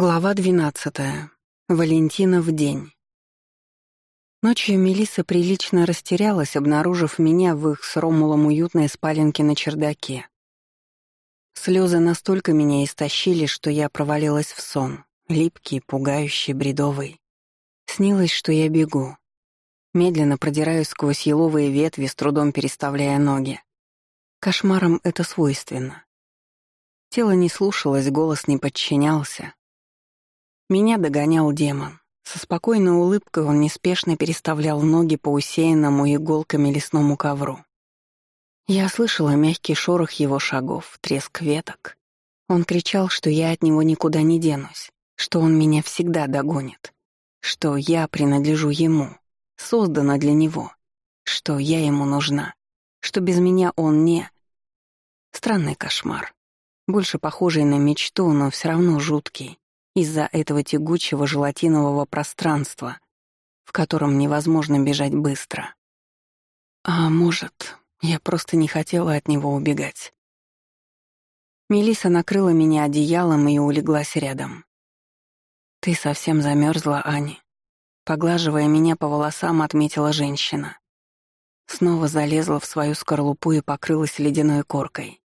Глава 12. Валентина в день. Ночью Мелисса прилично растерялась, обнаружив меня в их с Ромулом уютной спаленке на чердаке. Слезы настолько меня истощили, что я провалилась в сон, липкий, пугающий, бредовый. Снилось, что я бегу. Медленно продираюсь сквозь еловые ветви, с трудом переставляя ноги. Кошмарам это свойственно. Тело не слушалось, голос не подчинялся, меня догонял демон. Со спокойной улыбкой он неспешно переставлял ноги по усеянному иголками лесному ковру. Я слышала мягкий шорох его шагов, треск веток. Он кричал, что я от него никуда не денусь, что он меня всегда догонит, что я принадлежу ему, создана для него, что я ему нужна, что без меня он не... Странный кошмар, больше похожий на мечту, но все равно жуткий из-за этого тягучего желатинового пространства, в котором невозможно бежать быстро. А может, я просто не хотела от него убегать. Мелиса накрыла меня одеялом и улеглась рядом. «Ты совсем замерзла, Ани», — поглаживая меня по волосам, отметила женщина. Снова залезла в свою скорлупу и покрылась ледяной коркой.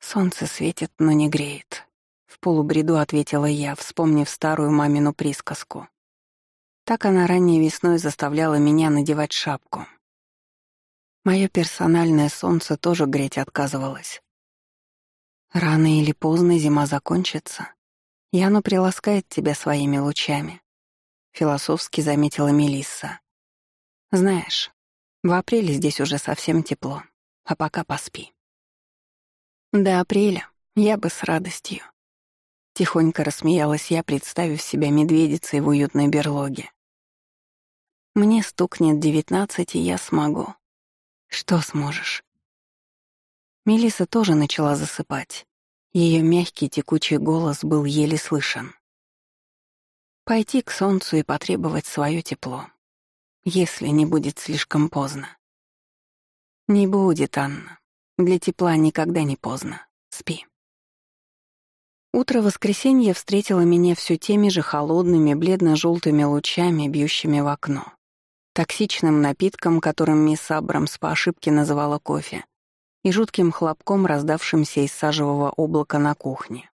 Солнце светит, но не греет. В полубреду ответила я, вспомнив старую мамину присказку. Так она ранней весной заставляла меня надевать шапку. Мое персональное солнце тоже греть отказывалось. Рано или поздно зима закончится, и оно приласкает тебя своими лучами, философски заметила Мелисса. Знаешь, в апреле здесь уже совсем тепло, а пока поспи. До апреля я бы с радостью. Тихонько рассмеялась я, представив себя медведицей в уютной берлоге. Мне стукнет девятнадцать, и я смогу. Что сможешь? Мелиса тоже начала засыпать. Ее мягкий текучий голос был еле слышен. Пойти к солнцу и потребовать свое тепло, если не будет слишком поздно. Не будет, Анна. Для тепла никогда не поздно. Спи. Утро воскресенья встретило меня все теми же холодными, бледно-желтыми лучами, бьющими в окно. Токсичным напитком, которым мисс Абрамс по ошибке называла кофе, и жутким хлопком, раздавшимся из сажевого облака на кухне.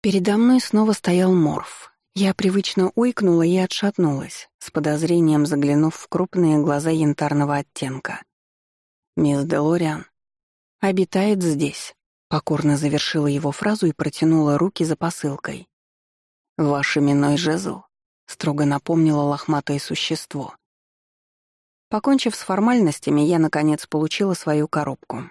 Передо мной снова стоял морф. Я привычно уйкнула и отшатнулась, с подозрением заглянув в крупные глаза янтарного оттенка. «Мисс Делориан обитает здесь», Покорно завершила его фразу и протянула руки за посылкой. «Ваш именной жезл», — строго напомнило лохматое существо. Покончив с формальностями, я, наконец, получила свою коробку.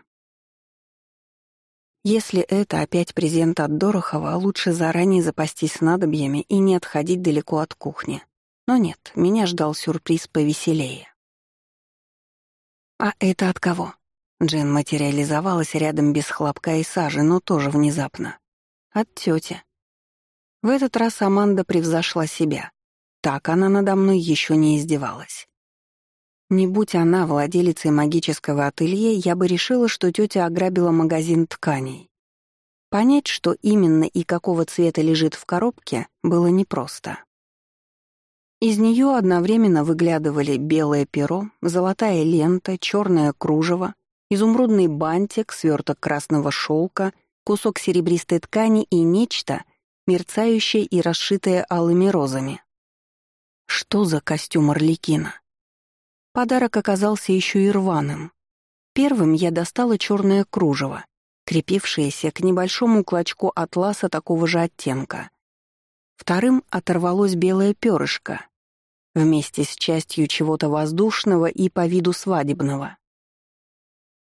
Если это опять презент от Дорохова, лучше заранее запастись снадобьями и не отходить далеко от кухни. Но нет, меня ждал сюрприз повеселее. «А это от кого?» Джин материализовалась рядом без хлопка и сажи, но тоже внезапно. От тети. В этот раз Аманда превзошла себя. Так она надо мной еще не издевалась. Не будь она владелицей магического ателье, я бы решила, что тетя ограбила магазин тканей. Понять, что именно и какого цвета лежит в коробке, было непросто. Из нее одновременно выглядывали белое перо, золотая лента, черное кружево, изумрудный бантик, сверток красного шелка, кусок серебристой ткани и нечто, мерцающее и расшитое алыми розами. Что за костюм Орликина? Подарок оказался еще и рваным. Первым я достала черное кружево, крепившееся к небольшому клочку атласа такого же оттенка. Вторым оторвалось белое перышко, вместе с частью чего-то воздушного и по виду свадебного.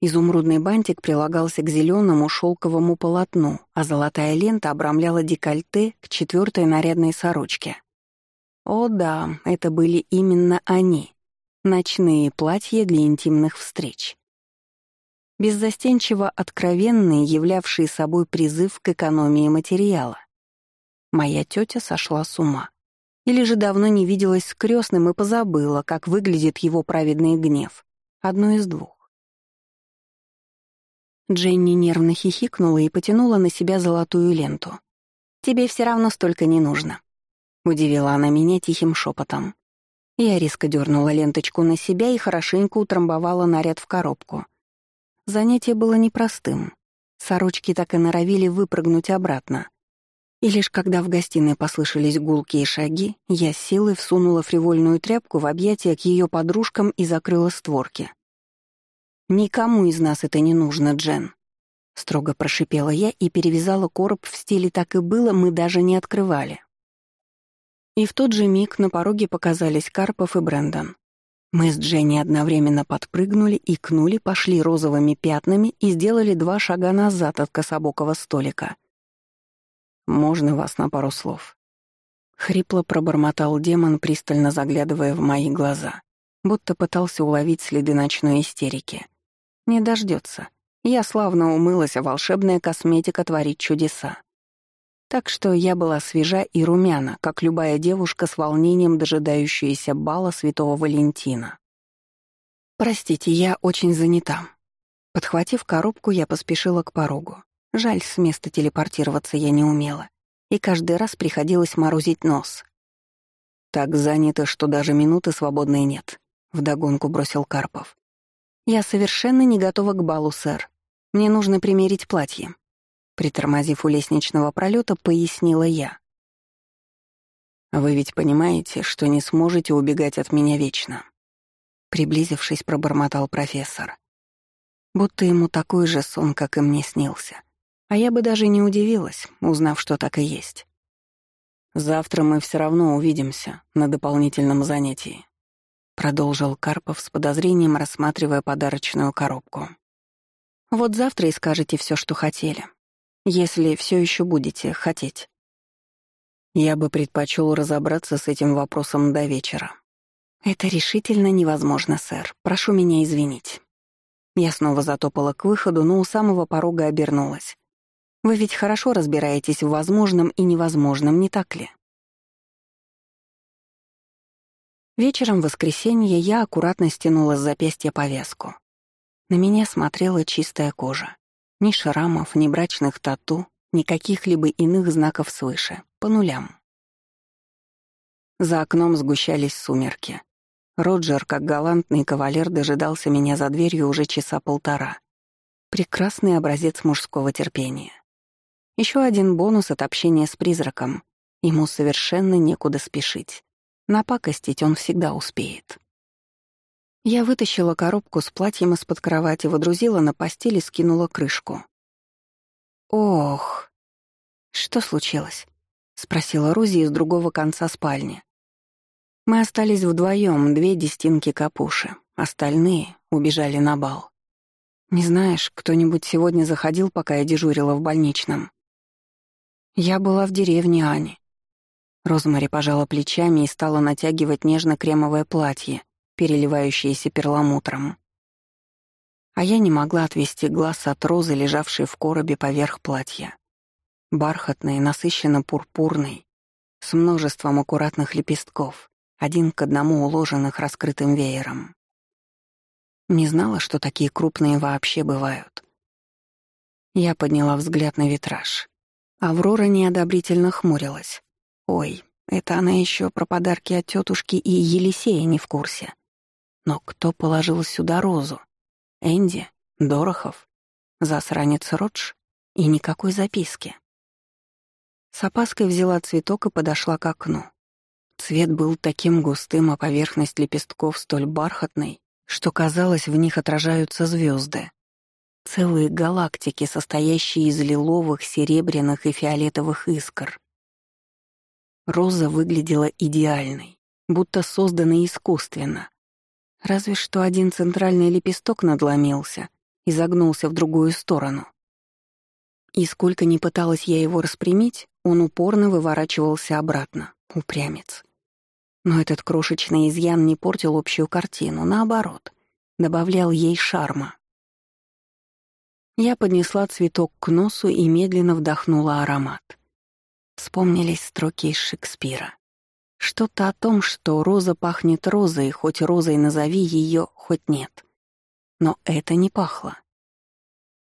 Изумрудный бантик прилагался к зеленому шелковому полотну, а золотая лента обрамляла декольте к четвертой нарядной сорочке. О да, это были именно они. Ночные платья для интимных встреч. Беззастенчиво откровенные, являвшие собой призыв к экономии материала. Моя тетя сошла с ума. Или же давно не виделась с крестным и позабыла, как выглядит его праведный гнев. Одно из двух. Дженни нервно хихикнула и потянула на себя золотую ленту. тебе все равно столько не нужно», — удивила она меня тихим шепотом. Я резко дернула ленточку на себя и хорошенько утрамбовала наряд в коробку. Занятие было непростым. Сорочки так и норовили выпрыгнуть обратно. И лишь когда в гостиной послышались гулкие шаги, я силой всунула фривольную тряпку в объятия к ее подружкам и закрыла створки. «Никому из нас это не нужно, Джен», — строго прошипела я и перевязала короб в стиле «так и было, мы даже не открывали». И в тот же миг на пороге показались Карпов и Брэндон. Мы с Дженни одновременно подпрыгнули, икнули, пошли розовыми пятнами и сделали два шага назад от кособокого столика — «Можно вас на пару слов?» Хрипло пробормотал демон, пристально заглядывая в мои глаза, будто пытался уловить следы ночной истерики. «Не дождется. Я славно умылась, а волшебная косметика творит чудеса. Так что я была свежа и румяна, как любая девушка с волнением, дожидающаяся бала Святого Валентина. «Простите, я очень занята». Подхватив коробку, я поспешила к порогу. Жаль, с места телепортироваться я не умела, и каждый раз приходилось морозить нос. «Так занято, что даже минуты свободной нет», — вдогонку бросил Карпов. «Я совершенно не готова к балу, сэр. Мне нужно примерить платье». Притормозив у лестничного пролета, пояснила я. «Вы ведь понимаете, что не сможете убегать от меня вечно?» Приблизившись, пробормотал профессор. Будто ему такой же сон, как и мне снился. А я бы даже не удивилась, узнав, что так и есть. «Завтра мы все равно увидимся на дополнительном занятии», — продолжил Карпов с подозрением, рассматривая подарочную коробку. «Вот завтра и скажете все, что хотели, если все еще будете хотеть». Я бы предпочел разобраться с этим вопросом до вечера. «Это решительно невозможно, сэр. Прошу меня извинить». Я снова затопала к выходу, но у самого порога обернулась. Вы ведь хорошо разбираетесь в возможном и невозможном, не так ли? Вечером в воскресенье я аккуратно стянула с запястья повязку. На меня смотрела чистая кожа. Ни шрамов, ни брачных тату, ни каких-либо иных знаков свыше, по нулям. За окном сгущались сумерки. Роджер, как галантный кавалер, дожидался меня за дверью уже часа полтора. Прекрасный образец мужского терпения. Еще один бонус от общения с призраком. Ему совершенно некуда спешить. Напакостить он всегда успеет. Я вытащила коробку с платьем из-под кровати, водрузила на постель и скинула крышку. «Ох!» «Что случилось?» — спросила Рузи из другого конца спальни. Мы остались вдвоем, две десятинки капуши. Остальные убежали на бал. «Не знаешь, кто-нибудь сегодня заходил, пока я дежурила в больничном?» Я была в деревне Ани. Розмари пожала плечами и стала натягивать нежно-кремовое платье, переливающееся перламутром. А я не могла отвести глаз от розы, лежавшей в коробе поверх платья. Бархатный, насыщенно пурпурный, с множеством аккуратных лепестков, один к одному уложенных раскрытым веером. Не знала, что такие крупные вообще бывают. Я подняла взгляд на витраж. Аврора неодобрительно хмурилась. Ой, это она еще про подарки от тетушки и Елисея не в курсе. Но кто положил сюда розу? Энди? Дорохов? Засранец Родж? И никакой записки. С опаской взяла цветок и подошла к окну. Цвет был таким густым, а поверхность лепестков столь бархатной, что казалось, в них отражаются звезды. Целые галактики, состоящие из лиловых, серебряных и фиолетовых искр. Роза выглядела идеальной, будто созданной искусственно. Разве что один центральный лепесток надломился и загнулся в другую сторону. И сколько ни пыталась я его распрямить, он упорно выворачивался обратно, упрямец. Но этот крошечный изъян не портил общую картину, наоборот, добавлял ей шарма. Я поднесла цветок к носу и медленно вдохнула аромат. Вспомнились строки из Шекспира. Что-то о том, что роза пахнет розой, хоть розой назови ее, хоть нет. Но это не пахло.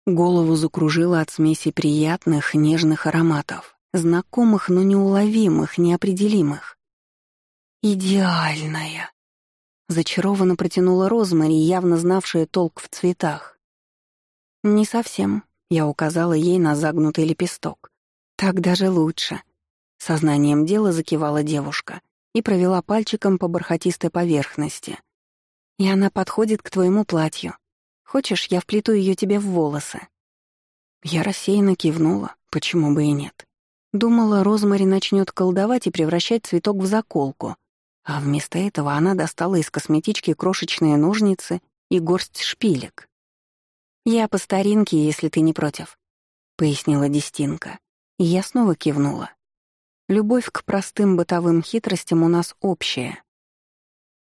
Голову закружило от смеси приятных, нежных ароматов, знакомых, но неуловимых, неопределимых. «Идеальная!» — зачарованно протянула Розмари, явно знавшая толк в цветах. «Не совсем», — я указала ей на загнутый лепесток. «Так даже лучше». Сознанием дела закивала девушка и провела пальчиком по бархатистой поверхности. «И она подходит к твоему платью. Хочешь, я вплету ее тебе в волосы?» Я рассеянно кивнула, почему бы и нет. Думала, Розмари начнет колдовать и превращать цветок в заколку, а вместо этого она достала из косметички крошечные ножницы и горсть шпилек. «Я по старинке, если ты не против», — пояснила Дестинка, я снова кивнула. Любовь к простым бытовым хитростям у нас общая.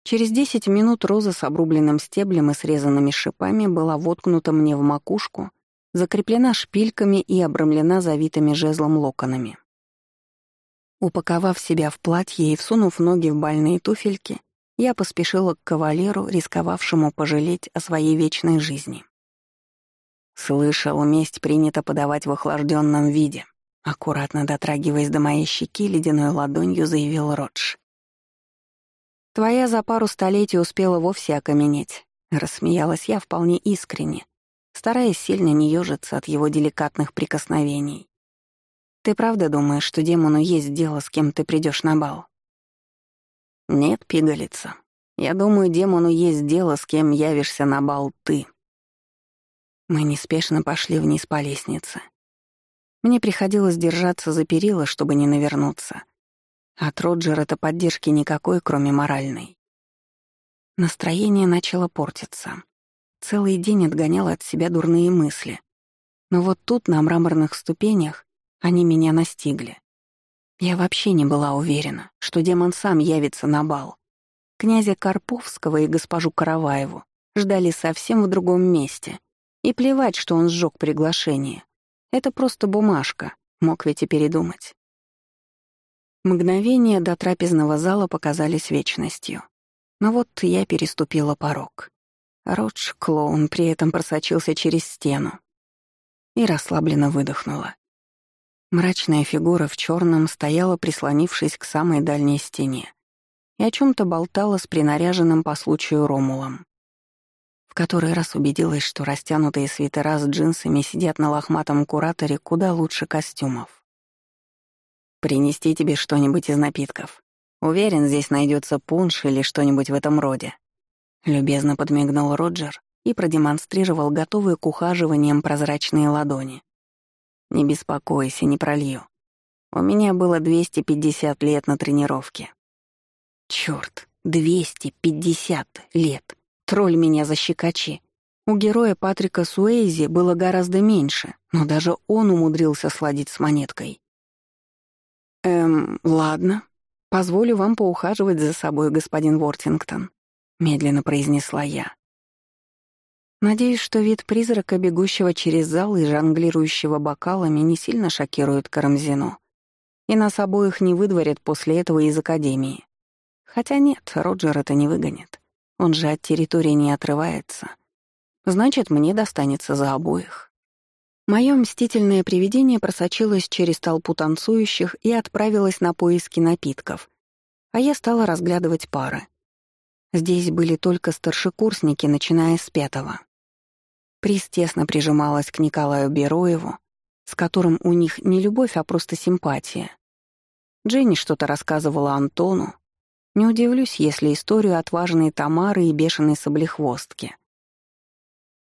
Через десять минут роза с обрубленным стеблем и срезанными шипами была воткнута мне в макушку, закреплена шпильками и обрамлена завитыми жезлом локонами. Упаковав себя в платье и всунув ноги в больные туфельки, я поспешила к кавалеру, рисковавшему пожалеть о своей вечной жизни. «Слышал, месть принято подавать в охлажденном виде», аккуратно дотрагиваясь до моей щеки, ледяной ладонью заявил Родж. «Твоя за пару столетий успела вовсе окаменеть», — рассмеялась я вполне искренне, стараясь сильно не ёжиться от его деликатных прикосновений. Ты правда думаешь, что демону есть дело, с кем ты придешь на бал? Нет, пигалица. Я думаю, демону есть дело, с кем явишься на бал ты. Мы неспешно пошли вниз по лестнице. Мне приходилось держаться за перила, чтобы не навернуться. От Роджера-то поддержки никакой, кроме моральной. Настроение начало портиться. Целый день отгонял от себя дурные мысли. Но вот тут, на мраморных ступенях, они меня настигли. Я вообще не была уверена, что демон сам явится на бал. Князя Карповского и госпожу Караваеву ждали совсем в другом месте. И плевать, что он сжег приглашение. Это просто бумажка, мог ведь и передумать. Мгновения до трапезного зала показались вечностью. Но вот я переступила порог. Родж, клоун, при этом просочился через стену. И расслабленно выдохнула. Мрачная фигура в черном стояла, прислонившись к самой дальней стене, и о чем то болтала с принаряженным по случаю Ромулом. Который раз убедилась, что растянутые свитера с джинсами сидят на лохматом кураторе куда лучше костюмов. «Принести тебе что-нибудь из напитков. Уверен, здесь найдется пунш или что-нибудь в этом роде». Любезно подмигнул Роджер и продемонстрировал готовые к ухаживаниям прозрачные ладони. Не беспокойся, не пролью. У меня было 250 лет на тренировке. Чёрт, 250 лет. Тролль меня защекочи. У героя Патрика Суэйзи было гораздо меньше, но даже он умудрился сладить с монеткой. «Эм, ладно. Позволю вам поухаживать за собой, господин Вортингтон», — медленно произнесла я. Надеюсь, что вид призрака, бегущего через зал и жонглирующего бокалами, не сильно шокирует Карамзину. И нас обоих не выдворят после этого из Академии. Хотя нет, Роджер это не выгонит. Он же от территории не отрывается. Значит, мне достанется за обоих. Моё мстительное привидение просочилось через толпу танцующих и отправилось на поиски напитков. А я стала разглядывать пары. Здесь были только старшекурсники, начиная с пятого. Приз тесно прижималась к Николаю Бероеву, с которым у них не любовь, а просто симпатия. Дженни что-то рассказывала Антону. Не удивлюсь, если историю отважной Тамары и бешеной соблехвостки.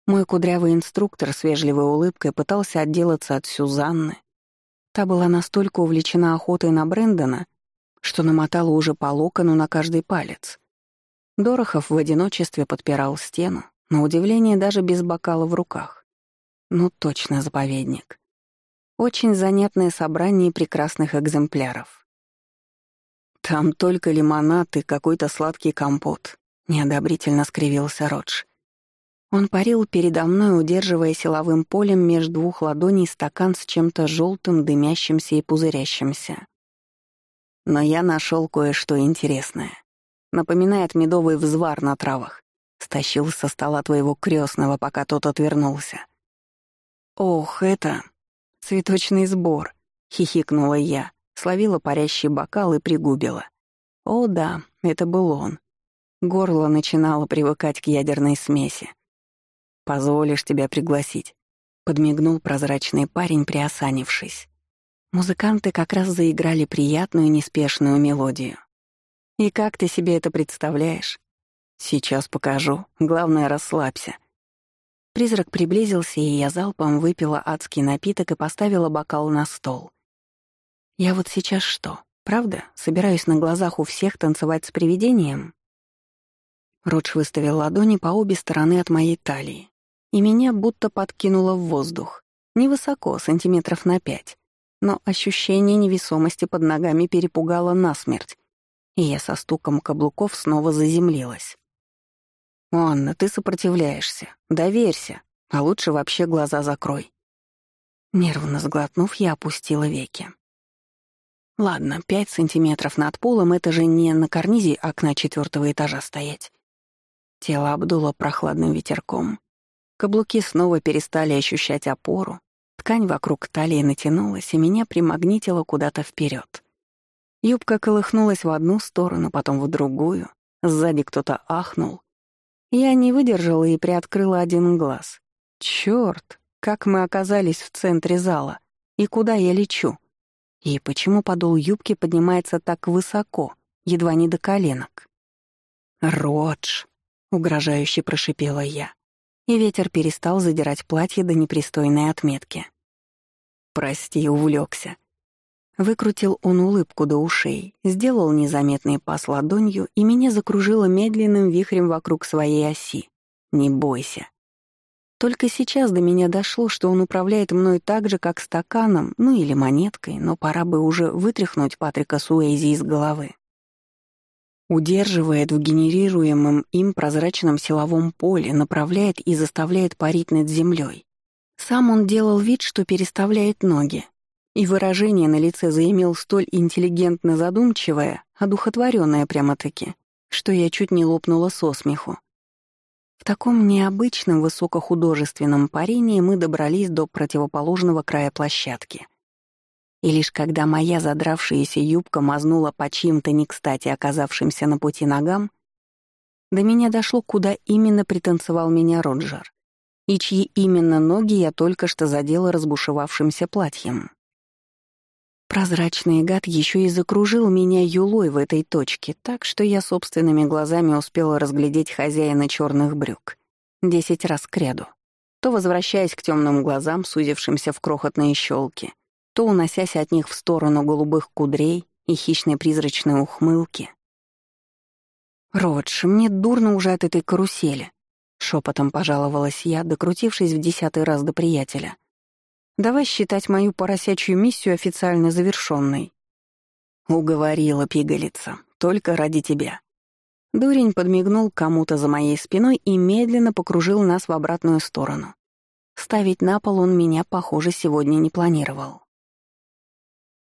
Мой кудрявый инструктор с вежливой улыбкой пытался отделаться от Сюзанны. Та была настолько увлечена охотой на Брэндона, что намотала уже по локону на каждый палец. Дорохов в одиночестве подпирал стену, на удивление даже без бокала в руках. Ну, точно заповедник. Очень занятное собрание прекрасных экземпляров. «Там только лимонад и какой-то сладкий компот», — неодобрительно скривился Родж. Он парил передо мной, удерживая силовым полем между двух ладоней стакан с чем-то желтым, дымящимся и пузырящимся. Но я нашел кое-что интересное. Напоминает медовый взвар на травах. Стащил со стола твоего крестного, пока тот отвернулся. Ох, это... Цветочный сбор. — хихикнула я, словила парящий бокал и пригубила. О да, это был он. Горло начинало привыкать к ядерной смеси. «Позволишь тебя пригласить?» — подмигнул прозрачный парень, приосанившись. Музыканты как раз заиграли приятную неспешную мелодию. «И как ты себе это представляешь?» «Сейчас покажу. Главное, расслабься». Призрак приблизился, и я залпом выпила адский напиток и поставила бокал на стол. «Я вот сейчас что, правда, собираюсь на глазах у всех танцевать с привидением?» Родж выставил ладони по обе стороны от моей талии, и меня будто подкинуло в воздух. Невысоко, сантиметров на пять. Но ощущение невесомости под ногами перепугало насмерть, и я со стуком каблуков снова заземлилась. «Анна, ты сопротивляешься. Доверься. А лучше вообще глаза закрой». Нервно сглотнув, я опустила веки. Ладно, пять сантиметров над полом — это же не на карнизе окна четвертого этажа стоять. Тело обдуло прохладным ветерком. Каблуки снова перестали ощущать опору. Ткань вокруг талии натянулась, и меня примагнитило куда-то вперед. Юбка колыхнулась в одну сторону, потом в другую. Сзади кто-то ахнул. Я не выдержала и приоткрыла один глаз. Чёрт, как мы оказались в центре зала. И куда я лечу? И почему подол юбки поднимается так высоко, едва не до коленок? «Родж!» угрожающе прошипела я, и ветер перестал задирать платье до непристойной отметки. «Прости, увлекся. Выкрутил он улыбку до ушей, сделал незаметный пас ладонью, и меня закружило медленным вихрем вокруг своей оси. «Не бойся». Только сейчас до меня дошло, что он управляет мной так же, как стаканом, ну или монеткой, но пора бы уже вытряхнуть Патрика Суэйзи из головы удерживает в генерируемом им прозрачном силовом поле, направляет и заставляет парить над землей. Сам он делал вид, что переставляет ноги, и выражение на лице заимел столь интеллигентно задумчивое, одухотворенное прямо-таки, что я чуть не лопнула со смеху. В таком необычном высокохудожественном парении мы добрались до противоположного края площадки. И лишь когда моя задравшаяся юбка мазнула по чьим-то не кстати оказавшимся на пути ногам, до меня дошло, куда именно пританцевал меня Роджер, и чьи именно ноги я только что задела разбушевавшимся платьем. Прозрачный гад еще и закружил меня юлой в этой точке, так что я собственными глазами успела разглядеть хозяина черных брюк. Десять раз к. То возвращаясь к темным глазам, сузившимся в крохотные щелки, то уносясь от них в сторону голубых кудрей и хищной призрачной ухмылки. «Родж, мне дурно уже от этой карусели», — шепотом пожаловалась я, докрутившись в десятый раз до приятеля. «Давай считать мою поросячью миссию официально завершенной». Уговорила пигалица, только ради тебя. Дурень подмигнул кому-то за моей спиной и медленно покружил нас в обратную сторону. Ставить на пол он меня, похоже, сегодня не планировал.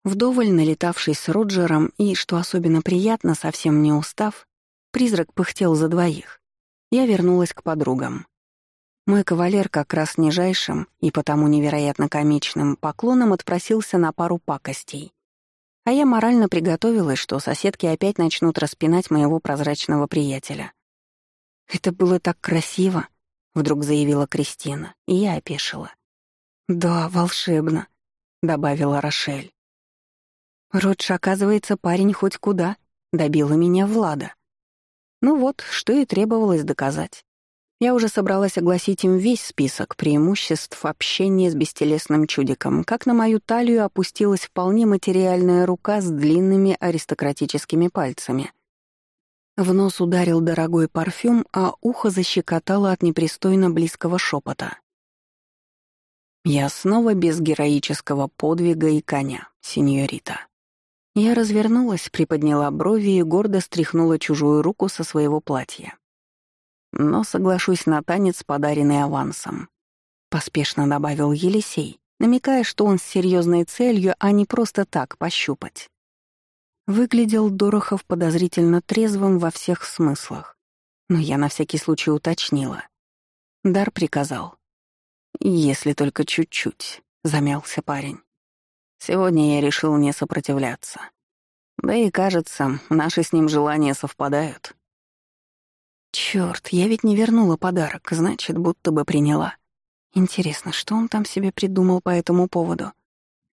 Вдоволь налетавшись с Роджером и, что особенно приятно, совсем не устав, призрак пыхтел за двоих. Я вернулась к подругам. Мой кавалер как раз нижайшим и потому невероятно комичным поклоном отпросился на пару пакостей. А я морально приготовилась, что соседки опять начнут распинать моего прозрачного приятеля. «Это было так красиво», — вдруг заявила Кристина, и я опешила. «Да, волшебно», — добавила Рошель. Родж, оказывается, парень хоть куда, добила меня Влада. Ну вот, что и требовалось доказать. Я уже собралась огласить им весь список преимуществ общения с бестелесным чудиком, как на мою талию опустилась вполне материальная рука с длинными аристократическими пальцами. В нос ударил дорогой парфюм, а ухо защекотало от непристойно близкого шепота. «Я снова без героического подвига и коня, сеньорита». Я развернулась, приподняла брови и гордо стряхнула чужую руку со своего платья. Но соглашусь на танец, подаренный авансом. Поспешно добавил Елисей, намекая, что он с серьезной целью, а не просто так пощупать. Выглядел Дорохов подозрительно трезвым во всех смыслах, но я на всякий случай уточнила. Дар приказал. «Если только чуть-чуть», — замялся парень. Сегодня я решил не сопротивляться. Да и, кажется, наши с ним желания совпадают. Чёрт, я ведь не вернула подарок, значит, будто бы приняла. Интересно, что он там себе придумал по этому поводу?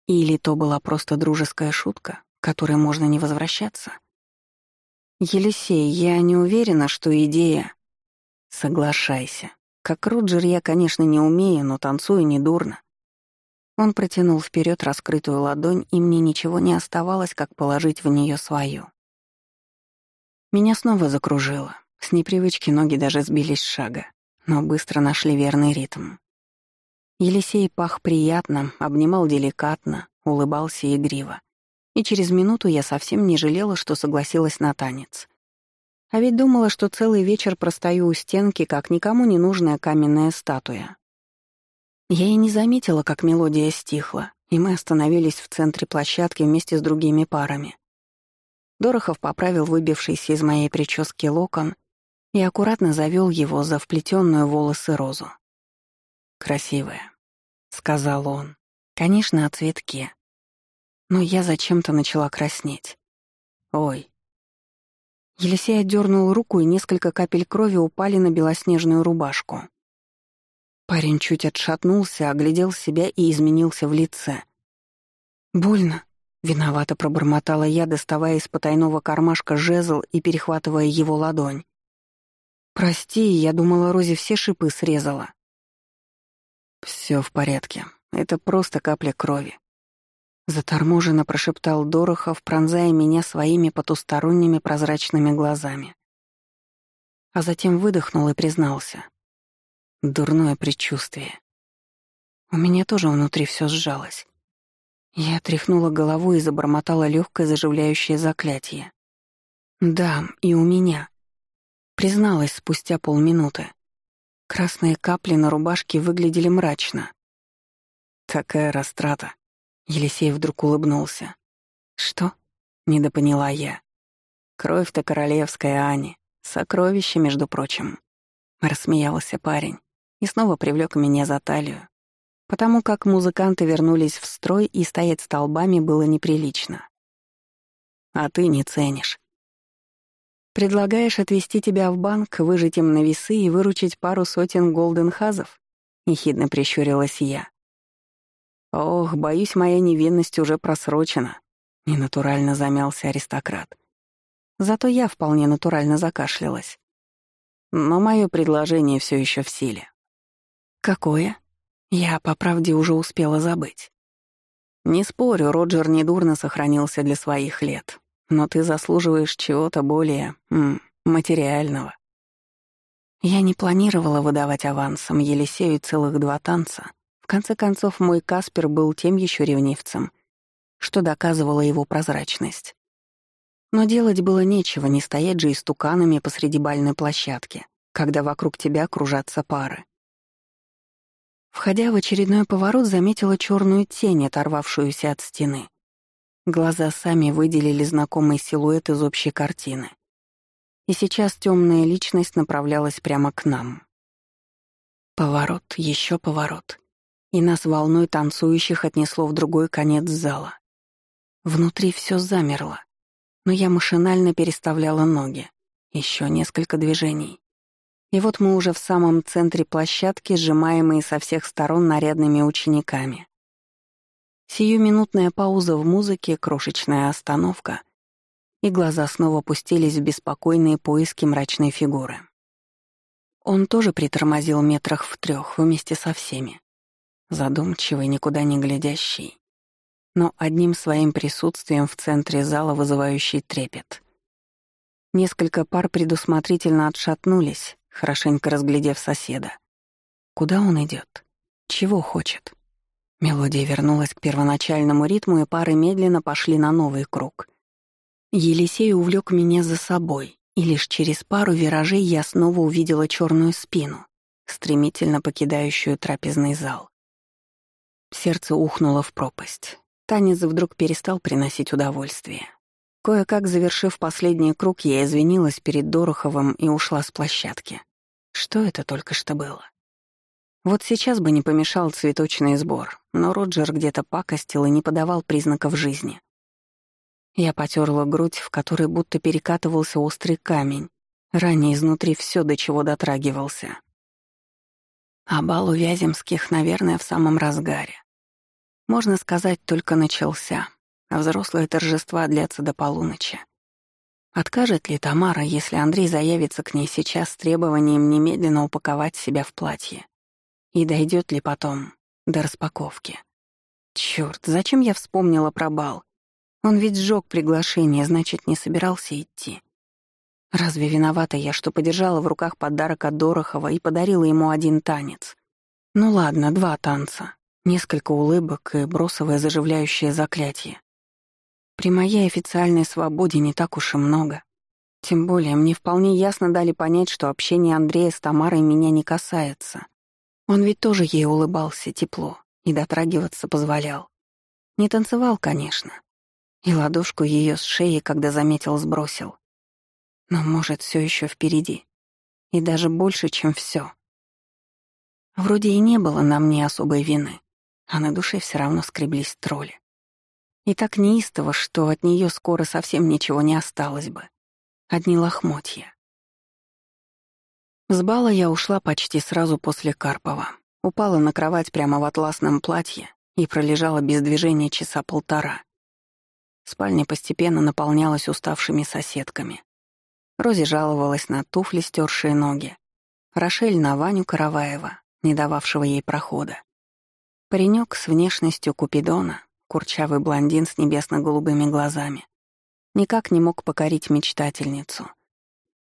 Или то была просто дружеская шутка, которой можно не возвращаться? Елисей, я не уверена, что идея... Соглашайся. Как Роджер я, конечно, не умею, но танцую недурно. Он протянул вперед раскрытую ладонь, и мне ничего не оставалось, как положить в нее свою. Меня снова закружило. С непривычки ноги даже сбились с шага, но быстро нашли верный ритм. Елисей пах приятно, обнимал деликатно, улыбался игриво. И через минуту я совсем не жалела, что согласилась на танец. А ведь думала, что целый вечер простою у стенки, как никому не нужная каменная статуя. Я и не заметила, как мелодия стихла, и мы остановились в центре площадки вместе с другими парами. Дорохов поправил выбившийся из моей прически локон и аккуратно завёл его за вплетённую волосы розу. «Красивая», — сказал он. «Конечно, о цветке». Но я зачем-то начала краснеть. «Ой». Елисей отдернул руку, и несколько капель крови упали на белоснежную рубашку. Парень чуть отшатнулся, оглядел себя и изменился в лице. «Больно», — виновато пробормотала я, доставая из потайного кармашка жезл и перехватывая его ладонь. «Прости, я думала, Розе все шипы срезала». Все в порядке. Это просто капля крови». Заторможенно прошептал Дорохов, пронзая меня своими потусторонними прозрачными глазами. А затем выдохнул и признался. Дурное предчувствие. У меня тоже внутри все сжалось. Я тряхнула головой и забормотала легкое заживляющее заклятие. Да, и у меня. Призналась спустя полминуты. Красные капли на рубашке выглядели мрачно. Такая растрата. Елисей вдруг улыбнулся. Что? Недопоняла я. Кровь-то королевская, Ани. Сокровище, между прочим. Рассмеялся парень и снова привлек меня за талию, потому как музыканты вернулись в строй и стоять столбами было неприлично. А ты не ценишь. Предлагаешь отвезти тебя в банк, выжать им на весы и выручить пару сотен голденхазов? Ехидно прищурилась я. Ох, боюсь, моя невинность уже просрочена. Ненатурально замялся аристократ. Зато я вполне натурально закашлялась. Но мое предложение все еще в силе. Какое? Я, по правде, уже успела забыть. Не спорю, Роджер недурно сохранился для своих лет но ты заслуживаешь чего-то более... М, материального. Я не планировала выдавать авансом Елисею целых два танца. В конце концов, мой Каспер был тем еще ревнивцем, что доказывало его прозрачность. Но делать было нечего, не стоять же истуканами посреди бальной площадки, когда вокруг тебя кружатся пары. Входя в очередной поворот, заметила черную тень, оторвавшуюся от стены. Глаза сами выделили знакомый силуэт из общей картины. И сейчас темная личность направлялась прямо к нам. Поворот, еще поворот. И нас волной танцующих отнесло в другой конец зала. Внутри все замерло, но я машинально переставляла ноги. Еще несколько движений. И вот мы уже в самом центре площадки, сжимаемые со всех сторон нарядными учениками. Сиюминутная пауза в музыке, крошечная остановка, и глаза снова пустились в беспокойные поиски мрачной фигуры. Он тоже притормозил метрах в трех вместе со всеми. Задумчивый, никуда не глядящий, но одним своим присутствием в центре зала вызывающий трепет. Несколько пар предусмотрительно отшатнулись, хорошенько разглядев соседа. Куда он идет? Чего хочет? Мелодия вернулась к первоначальному ритму, и пары медленно пошли на новый круг. Елисей увлек меня за собой, и лишь через пару виражей я снова увидела черную спину, стремительно покидающую трапезный зал. Сердце ухнуло в пропасть. Танец вдруг перестал приносить удовольствие. Кое-как завершив последний круг, я извинилась перед Дороховым и ушла с площадки. Что это только что было? Вот сейчас бы не помешал цветочный сбор, но Роджер где-то пакостил и не подавал признаков жизни. Я потерла грудь, в которой будто перекатывался острый камень, ранее изнутри все, до чего дотрагивался. А бал у Вяземских, наверное, в самом разгаре. Можно сказать, только начался, а взрослые торжества длятся до полуночи. Откажет ли Тамара, если Андрей заявится к ней сейчас с требованием немедленно упаковать себя в платье? И дойдет ли потом до распаковки? Черт, зачем я вспомнила про бал? Он ведь сжег приглашение, значит, не собирался идти. Разве виновата я, что подержала в руках подарок от Дорохова и подарила ему один танец? Ну ладно, два танца, несколько улыбок и бросовое заживляющее заклятие. При моей официальной свободе не так уж и много. Тем более, мне вполне ясно дали понять, что общение Андрея с Тамарой меня не касается. Он ведь тоже ей улыбался тепло и дотрагиваться позволял. Не танцевал, конечно, и ладошку ее с шеи, когда заметил, сбросил. Но, может, все еще впереди. И даже больше, чем все. Вроде и не было на мне особой вины, а на душе все равно скреблись тролли. И так неистово, что от нее скоро совсем ничего не осталось бы. Одни лохмотья. С бала я ушла почти сразу после Карпова. Упала на кровать прямо в атласном платье и пролежала без движения часа полтора. Спальня постепенно наполнялась уставшими соседками. Рози жаловалась на туфли, стершие ноги. Рошель на Ваню Караваева, не дававшего ей прохода. Паренек с внешностью Купидона, курчавый блондин с небесно-голубыми глазами, никак не мог покорить мечтательницу.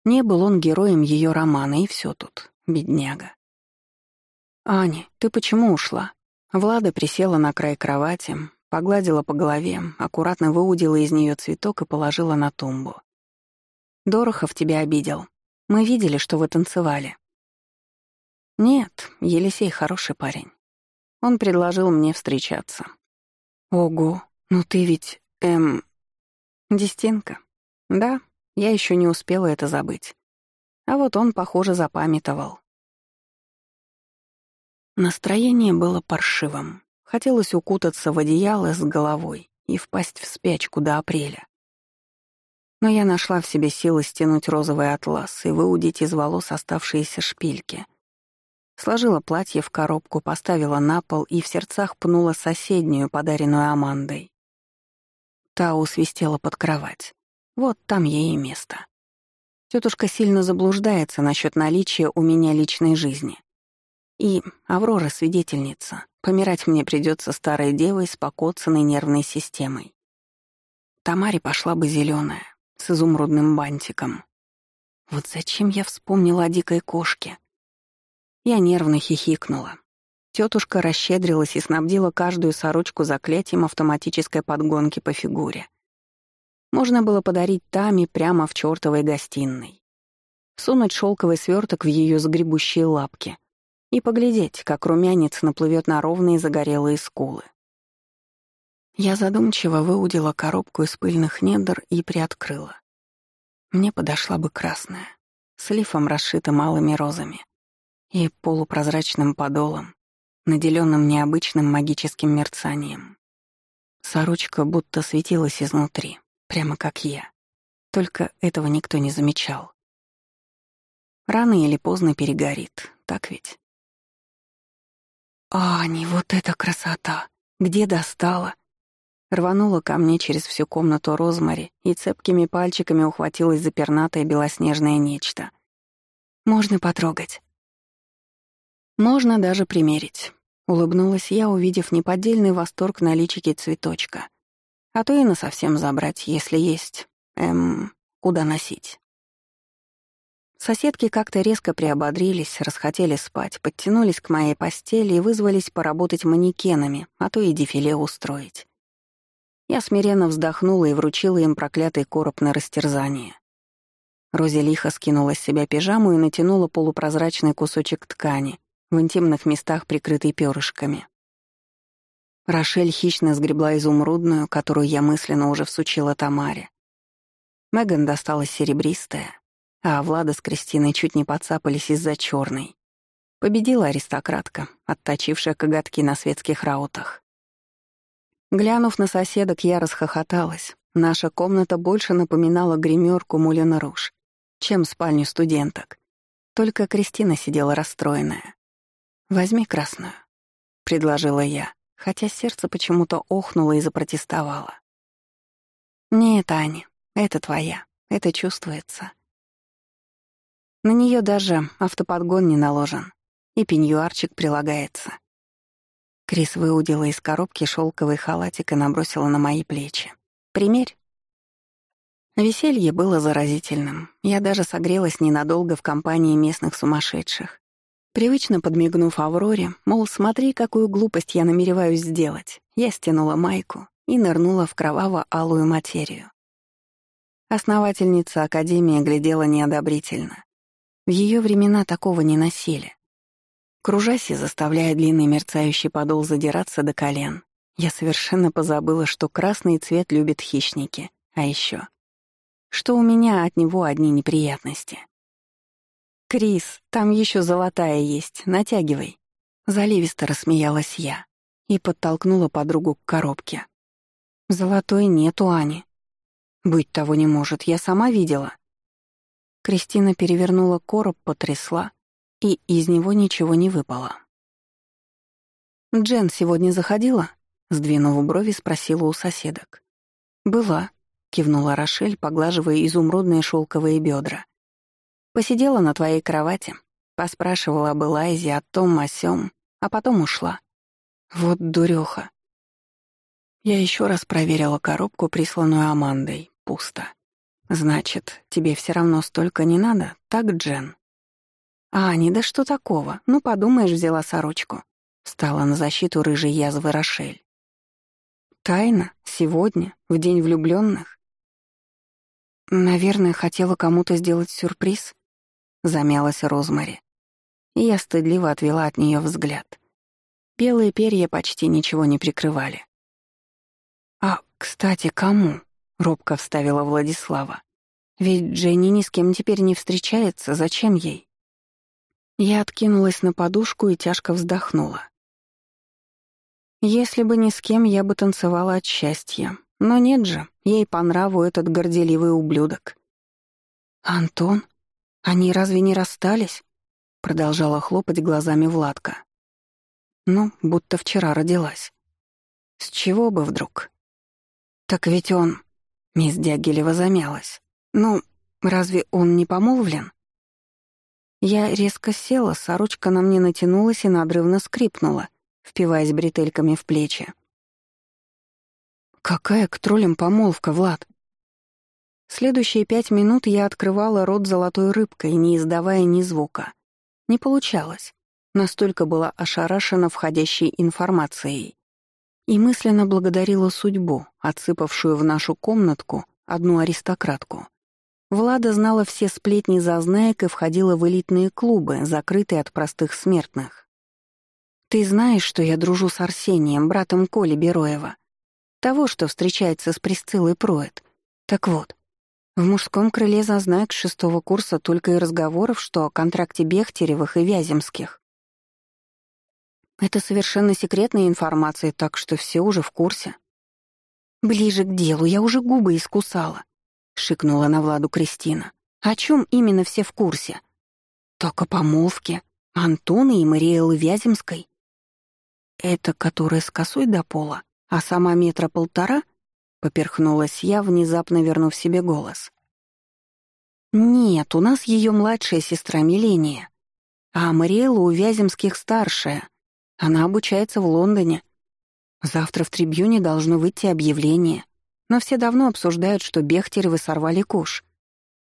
Не был он героем ее романа, и все тут, бедняга. «Аня, ты почему ушла?» Влада присела на край кровати, Погладила по голове, аккуратно выудила из нее цветок и положила на тумбу. «Дорохов тебя обидел. Мы видели, что вы танцевали». «Нет, Елисей хороший парень. Он предложил мне встречаться». «Ого, ну ты ведь, эм...» «Дестинка. Да, я еще не успела это забыть. А вот он, похоже, запамятовал». Настроение было паршивым. Хотелось укутаться в одеяло с головой и впасть в спячку до апреля. Но я нашла в себе силы стянуть розовый атлас и выудить из волос оставшиеся шпильки. Сложила платье в коробку, поставила на пол и в сердцах пнула соседнюю, подаренную Амандой. Та усвистела под кровать. Вот там ей и место. Тетушка сильно заблуждается насчет наличия у меня личной жизни. И Аврора — свидетельница. Помирать мне придется старой девой с покоцанной нервной системой. Тамаре пошла бы зеленая, с изумрудным бантиком. Вот зачем я вспомнила о дикой кошке? Я нервно хихикнула. Тетушка расщедрилась и снабдила каждую сорочку заклятием автоматической подгонки по фигуре. Можно было подарить Таме прямо в чертовой гостиной. Сунуть шелковый сверток в ее загребущие лапки — и поглядеть, как румянец наплывет на ровные загорелые скулы. Я задумчиво выудила коробку из пыльных недр и приоткрыла. Мне подошла бы красная, с лифом расшита малыми розами и полупрозрачным подолом, наделенным необычным магическим мерцанием. Сорочка будто светилась изнутри, прямо как я. Только этого никто не замечал. Рано или поздно перегорит, так ведь? «Ани, вот эта красота! Где достала?» Рванула ко мне через всю комнату Розмари и цепкими пальчиками ухватилась за пернатое белоснежное нечто. «Можно потрогать?» «Можно даже примерить», — улыбнулась я, увидев неподдельный восторг на личике цветочка. «А то и на совсем забрать, если есть. Эм, куда носить?» Соседки как-то резко приободрились, расхотели спать, подтянулись к моей постели и вызвались поработать манекенами, а то и дефиле устроить. Я смиренно вздохнула и вручила им проклятый короб на растерзание. Рози лихо скинула с себя пижаму и натянула полупрозрачный кусочек ткани, в интимных местах прикрытый перышками. Рошель хищно сгребла изумрудную, которую я мысленно уже всучила Тамаре. Меган досталась серебристая, а Влада с Кристиной чуть не подцапались из-за черной. Победила аристократка, отточившая коготки на светских раутах. Глянув на соседок, я расхохоталась. Наша комната больше напоминала гримерку Мулена Руж, чем спальню студенток. Только Кристина сидела расстроенная. «Возьми красную», — предложила я, хотя сердце почему-то охнуло и запротестовало. «Нет, Аня, это твоя, это чувствуется». На нее даже автоподгон не наложен, и пеньюарчик прилагается. Крис выудила из коробки шелковый халатик и набросила на мои плечи. «Примерь». Веселье было заразительным. Я даже согрелась ненадолго в компании местных сумасшедших. Привычно подмигнув Авроре, мол, смотри, какую глупость я намереваюсь сделать, я стянула майку и нырнула в кроваво-алую материю. Основательница Академии глядела неодобрительно. В ее времена такого не носили. Кружась и заставляя длинный мерцающий подол задираться до колен, я совершенно позабыла, что красный цвет любят хищники, а еще, что у меня от него одни неприятности. «Крис, там еще золотая есть, натягивай». Заливисто рассмеялась я и подтолкнула подругу к коробке. «Золотой нет у Ани». «Быть того не может, я сама видела». Кристина перевернула короб, потрясла, и из него ничего не выпало. «Джен сегодня заходила?» — сдвинув брови, спросила у соседок. «Была», — кивнула Рошель, поглаживая изумрудные шелковые бедра. Посидела на твоей кровати, поспрашивала об Элайзе, о том, о сём, а потом ушла. Вот дурёха. Я ещё раз проверила коробку, присланную Амандой. Пусто. Значит, тебе всё равно столько не надо, так, Джен? Ани, да что такого? Ну, подумаешь, взяла сорочку. Стала на защиту рыжей язвы Рошель. Тайна? Сегодня? В день влюблённых? Наверное, хотела кому-то сделать сюрприз замялась Розмари. И я стыдливо отвела от нее взгляд. Белые перья почти ничего не прикрывали. «А, кстати, кому?» — робко вставила Владислава. «Ведь Дженни ни с кем теперь не встречается, зачем ей?» Я откинулась на подушку и тяжко вздохнула. Если бы ни с кем, я бы танцевала от счастья. Но нет же, ей по нраву этот горделивый ублюдок. «Антон?» «Они разве не расстались?» — продолжала хлопать глазами Владка. «Ну, будто вчера родилась. С чего бы вдруг?» «Так ведь он...» — мисс Дягилева замялась. «Ну, разве он не помолвлен?» Я резко села, сорочка на мне натянулась и надрывно скрипнула, впиваясь бретельками в плечи. «Какая к троллям помолвка, Влад?» Следующие пять минут я открывала рот золотой рыбкой, не издавая ни звука. Не получалось. Настолько была ошарашена входящей информацией. И мысленно благодарила судьбу, отсыпавшую в нашу комнатку одну аристократку. Влада знала все сплетни зазнаек и входила в элитные клубы, закрытые от простых смертных. «Ты знаешь, что я дружу с Арсением, братом Коли Бероева? Того, что встречается с Присциллой Проэт. Так вот, в мужском крыле зазнаек шестого курса только и разговоров, что о контракте Бехтеревых и Вяземских. Это совершенно секретная информация, так что все уже в курсе. «Ближе к делу, я уже губы искусала», — шикнула на Владу Кристина. «О чем именно все в курсе?» «Так о помолвке. Антона и Мариэллы Вяземской». «Это которая с косой до пола, а сама метра полтора?» Поперхнулась я, внезапно вернув себе голос. «Нет, у нас ее младшая сестра Миления, а Мариэлла у Вяземских старшая. Она обучается в Лондоне. Завтра в трибюне должно выйти объявление, но все давно обсуждают, что Бехтеревы сорвали куш.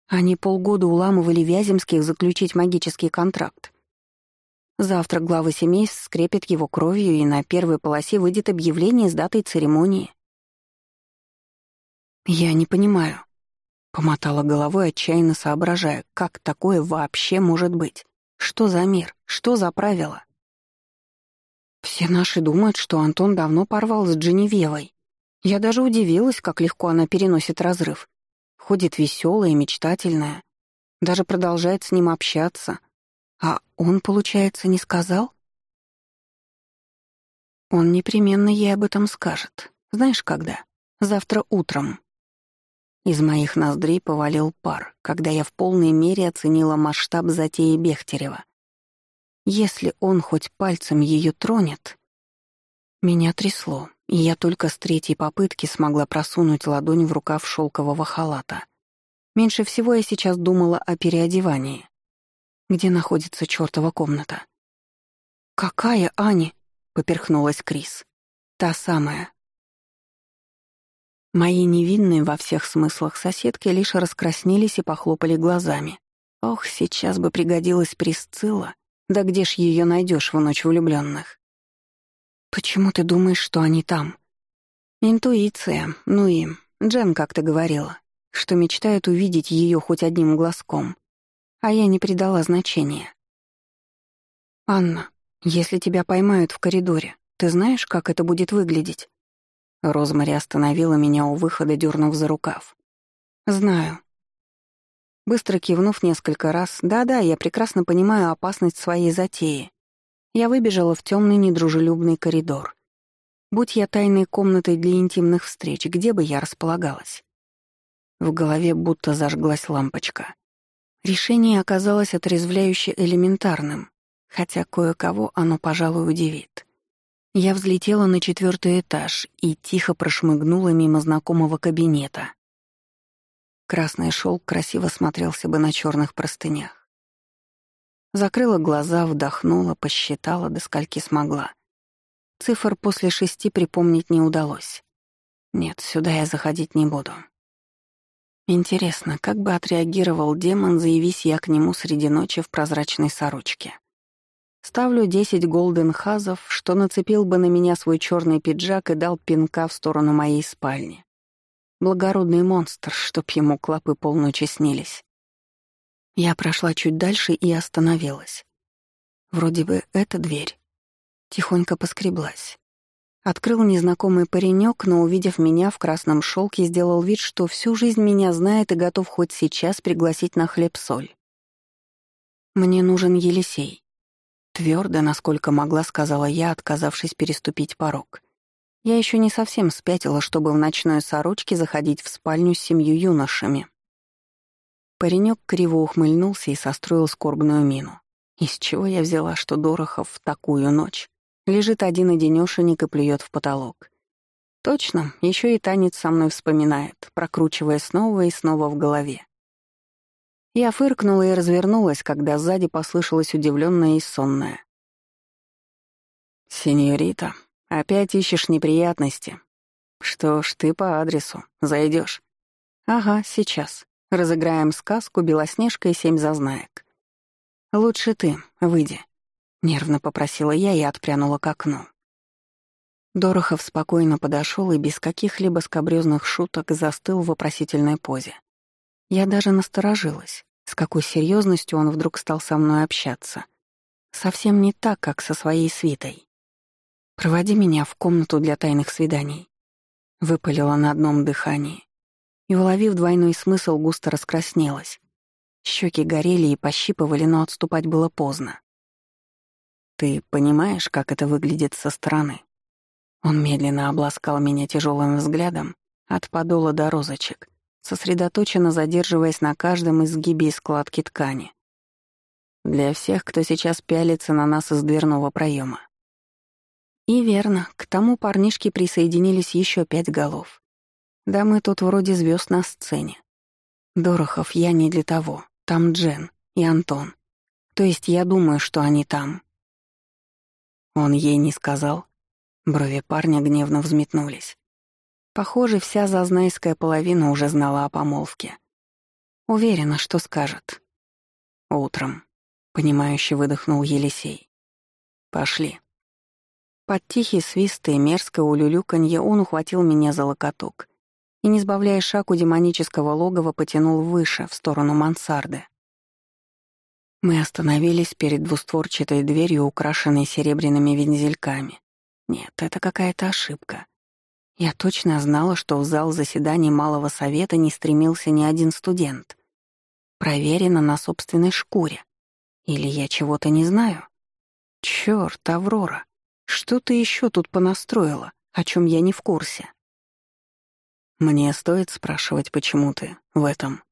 Они полгода уламывали Вяземских заключить магический контракт. Завтра главы семейств скрепят его кровью, и на первой полосе выйдет объявление с датой церемонии. «Я не понимаю», — помотала головой, отчаянно соображая, как такое вообще может быть. Что за мир? Что за правила? Все наши думают, что Антон давно порвал с Дженевьевой. Я даже удивилась, как легко она переносит разрыв. Ходит веселая и мечтательная. Даже продолжает с ним общаться. А он, получается, не сказал? Он непременно ей об этом скажет. Знаешь, когда? Завтра утром. Из моих ноздрей повалил пар, когда я в полной мере оценила масштаб затеи Бехтерева. Если он хоть пальцем ее тронет... Меня трясло, и я только с третьей попытки смогла просунуть ладонь в рукав шелкового халата. Меньше всего я сейчас думала о переодевании. Где находится чертова комната? «Какая, Ани?» — поперхнулась Крис. «Та самая, Мои невинные во всех смыслах соседки лишь раскраснелись и похлопали глазами. Ох, сейчас бы пригодилась Присцилла. Да где ж ее найдешь в ночь влюбленных? Почему ты думаешь, что они там? Интуиция. Ну и Джен как-то говорила, что мечтает увидеть ее хоть одним глазком. А я не придала значения. «Анна, если тебя поймают в коридоре, ты знаешь, как это будет выглядеть?» Розмари остановила меня у выхода, дернув за рукав. «Знаю». Быстро кивнув несколько раз, «Да-да, я прекрасно понимаю опасность своей затеи», я выбежала в темный недружелюбный коридор. Будь я тайной комнатой для интимных встреч, где бы я располагалась? В голове будто зажглась лампочка. Решение оказалось отрезвляюще элементарным, хотя кое-кого оно, пожалуй, удивит. Я взлетела на четвертый этаж и тихо прошмыгнула мимо знакомого кабинета. Красный шелк красиво смотрелся бы на черных простынях. Закрыла глаза, вдохнула, посчитала, до скольки смогла. Цифр после шести припомнить не удалось. Нет, сюда я заходить не буду. Интересно, как бы отреагировал демон, заявись я к нему среди ночи в прозрачной сорочке. Ставлю десять голден-хазов, что нацепил бы на меня свой черный пиджак и дал пинка в сторону моей спальни. Благородный монстр, чтоб ему клопы полночи снились. Я прошла чуть дальше и остановилась. Вроде бы эта дверь. Тихонько поскреблась. Открыл незнакомый паренек, но, увидев меня в красном шелке, сделал вид, что всю жизнь меня знает и готов хоть сейчас пригласить на хлеб-соль. Мне нужен Елисей. Твердо, насколько могла, сказала я, отказавшись переступить порог. Я еще не совсем спятила, чтобы в ночной сорочке заходить в спальню с семью юношами. Паренек криво ухмыльнулся и состроил скорбную мину. Из чего я взяла, что Дорохов в такую ночь лежит один-одинёшенек и плюет в потолок? Точно, еще и танец со мной вспоминает, прокручивая снова и снова в голове. Я фыркнула и развернулась, когда сзади послышалось удивленное и сонное. «Сеньорита, опять ищешь неприятности. Что ж, ты по адресу. Зайдешь. «Ага, сейчас. Разыграем сказку «Белоснежка и семь зазнаек». «Лучше ты, выйди», — нервно попросила я и отпрянула к окну. Дорохов спокойно подошел и без каких-либо скобрёзных шуток застыл в вопросительной позе. Я даже насторожилась. С какой серьезностью он вдруг стал со мной общаться. Совсем не так, как со своей свитой. «Проводи меня в комнату для тайных свиданий», — выпалила на одном дыхании. И, уловив двойной смысл, густо раскраснелась. Щеки горели и пощипывали, но отступать было поздно. «Ты понимаешь, как это выглядит со стороны?» Он медленно обласкал меня тяжелым взглядом от подола до розочек — сосредоточенно задерживаясь на каждом изгибе и складке ткани. Для всех, кто сейчас пялится на нас из дверного проема. И верно, к тому парнишке присоединились еще пять голов. Да мы тут вроде звезд на сцене. Дорохов, я не для того. Там Джен и Антон. То есть я думаю, что они там. Он ей не сказал. Брови парня гневно взметнулись. Похоже, вся зазнайская половина уже знала о помолвке. Уверена, что скажет. Утром. Понимающе выдохнул Елисей. Пошли. Под тихий свист и мерзкое улюлюканье он ухватил меня за локоток и, не сбавляя шаг у демонического логова, потянул выше, в сторону мансарды. Мы остановились перед двустворчатой дверью, украшенной серебряными вензельками. Нет, это какая-то ошибка. Я точно знала, что в зал заседаний Малого Совета не стремился ни один студент. Проверено на собственной шкуре. Или я чего-то не знаю? Чёрт, Аврора, что ты еще тут понастроила, о чем я не в курсе? Мне стоит спрашивать, почему ты в этом.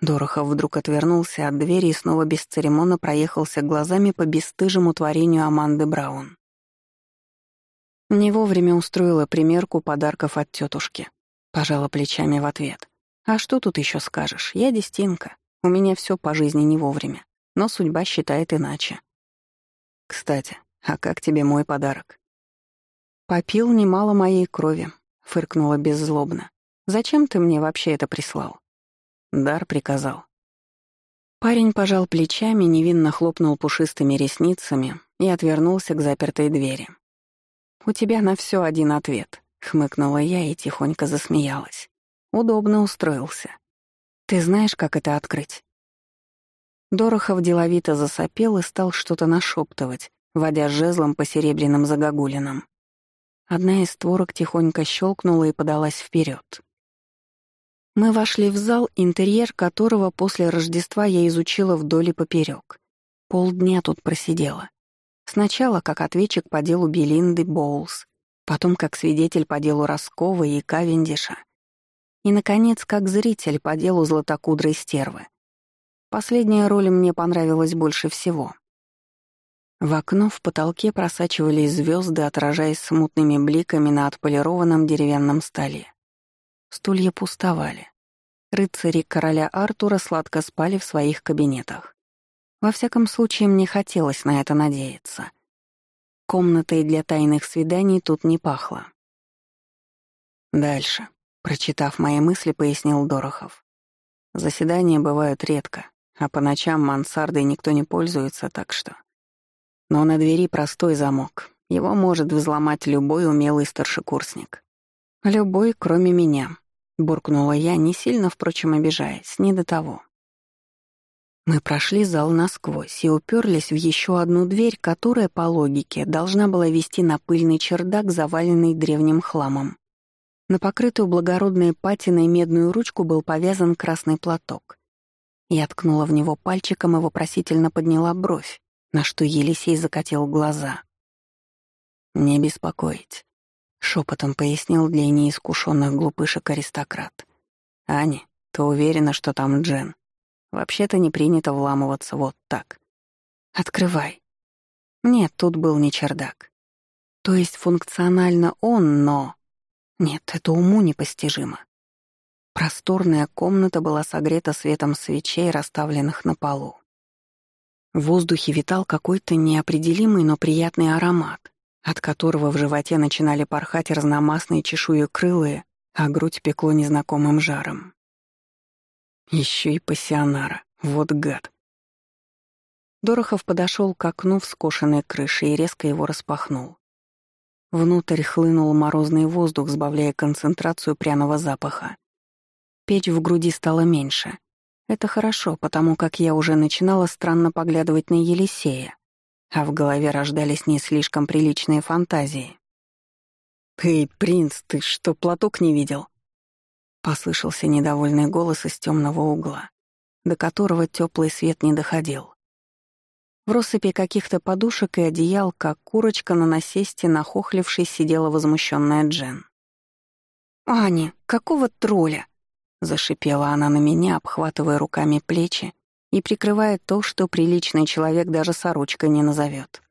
Дорохов вдруг отвернулся от двери и снова бесцеремонно проехался глазами по бесстыжему творению Аманды Браун. Не вовремя устроила примерку подарков от тетушки. Пожала плечами в ответ. А что тут еще скажешь? Я дестинка. У меня все по жизни не вовремя. Но судьба считает иначе. Кстати, а как тебе мой подарок? Попил немало моей крови, фыркнула беззлобно. Зачем ты мне вообще это прислал? Дар приказал. Парень пожал плечами, невинно хлопнул пушистыми ресницами и отвернулся к запертой двери. «У тебя на все один ответ», — хмыкнула я и тихонько засмеялась. Удобно устроился. «Ты знаешь, как это открыть?» Дорохов деловито засопел и стал что-то нашептывать, водя жезлом по серебряным загогулинам. Одна из створок тихонько щелкнула и подалась вперед. Мы вошли в зал, интерьер которого после Рождества я изучила вдоль и поперек. Полдня тут просидела. Сначала как ответчик по делу Белинды Боулс, потом как свидетель по делу Роскова и Кавендиша, и, наконец, как зритель по делу златокудрой стервы. Последняя роль мне понравилась больше всего. В окно в потолке просачивались звезды, отражаясь смутными бликами на отполированном деревянном столе. Стулья пустовали. Рыцари короля Артура сладко спали в своих кабинетах. Во всяком случае, мне хотелось на это надеяться. Комнатой для тайных свиданий тут не пахло. Дальше, прочитав мои мысли, пояснил Дорохов. Заседания бывают редко, а по ночам мансардой никто не пользуется, так что... Но на двери простой замок. Его может взломать любой умелый старшекурсник. Любой, кроме меня, буркнула я, не сильно, впрочем, обижаясь, не до того. Мы прошли зал насквозь и уперлись в еще одну дверь, которая, по логике, должна была вести на пыльный чердак, заваленный древним хламом. На покрытую благородной патиной медную ручку был повязан красный платок. Я ткнула в него пальчиком и вопросительно подняла бровь, на что Елисей закатил глаза. «Не беспокоить. Шепотом пояснил для неискушенных глупышек аристократ. «Ани, ты уверена, что там Джен? Вообще-то не принято вламываться вот так. Открывай». Нет, тут был не чердак. То есть функционально он, но... Нет, это уму непостижимо. Просторная комната была согрета светом свечей, расставленных на полу. В воздухе витал какой-то неопределимый, но приятный аромат, от которого в животе начинали порхать разномастные чешуекрылые, а грудь пекло незнакомым жаром. Еще и пассионара, вот гад. Дорохов подошел к окну в скошенной крыше и резко его распахнул. Внутрь хлынул морозный воздух, сбавляя концентрацию пряного запаха. Печь в груди стала меньше. Это хорошо, потому как я уже начинала странно поглядывать на Елисея, а в голове рождались не слишком приличные фантазии. «Эй, принц, ты что, платок не видел?» Послышался недовольный голос из темного угла, до которого теплый свет не доходил. В россыпи каких-то подушек и одеял, как курочка на насесте, нахохлившись, сидела возмущенная Джен. «Аня, какого тролля?» — зашипела она на меня, обхватывая руками плечи и прикрывает то, что приличный человек даже сорочкой не назовет.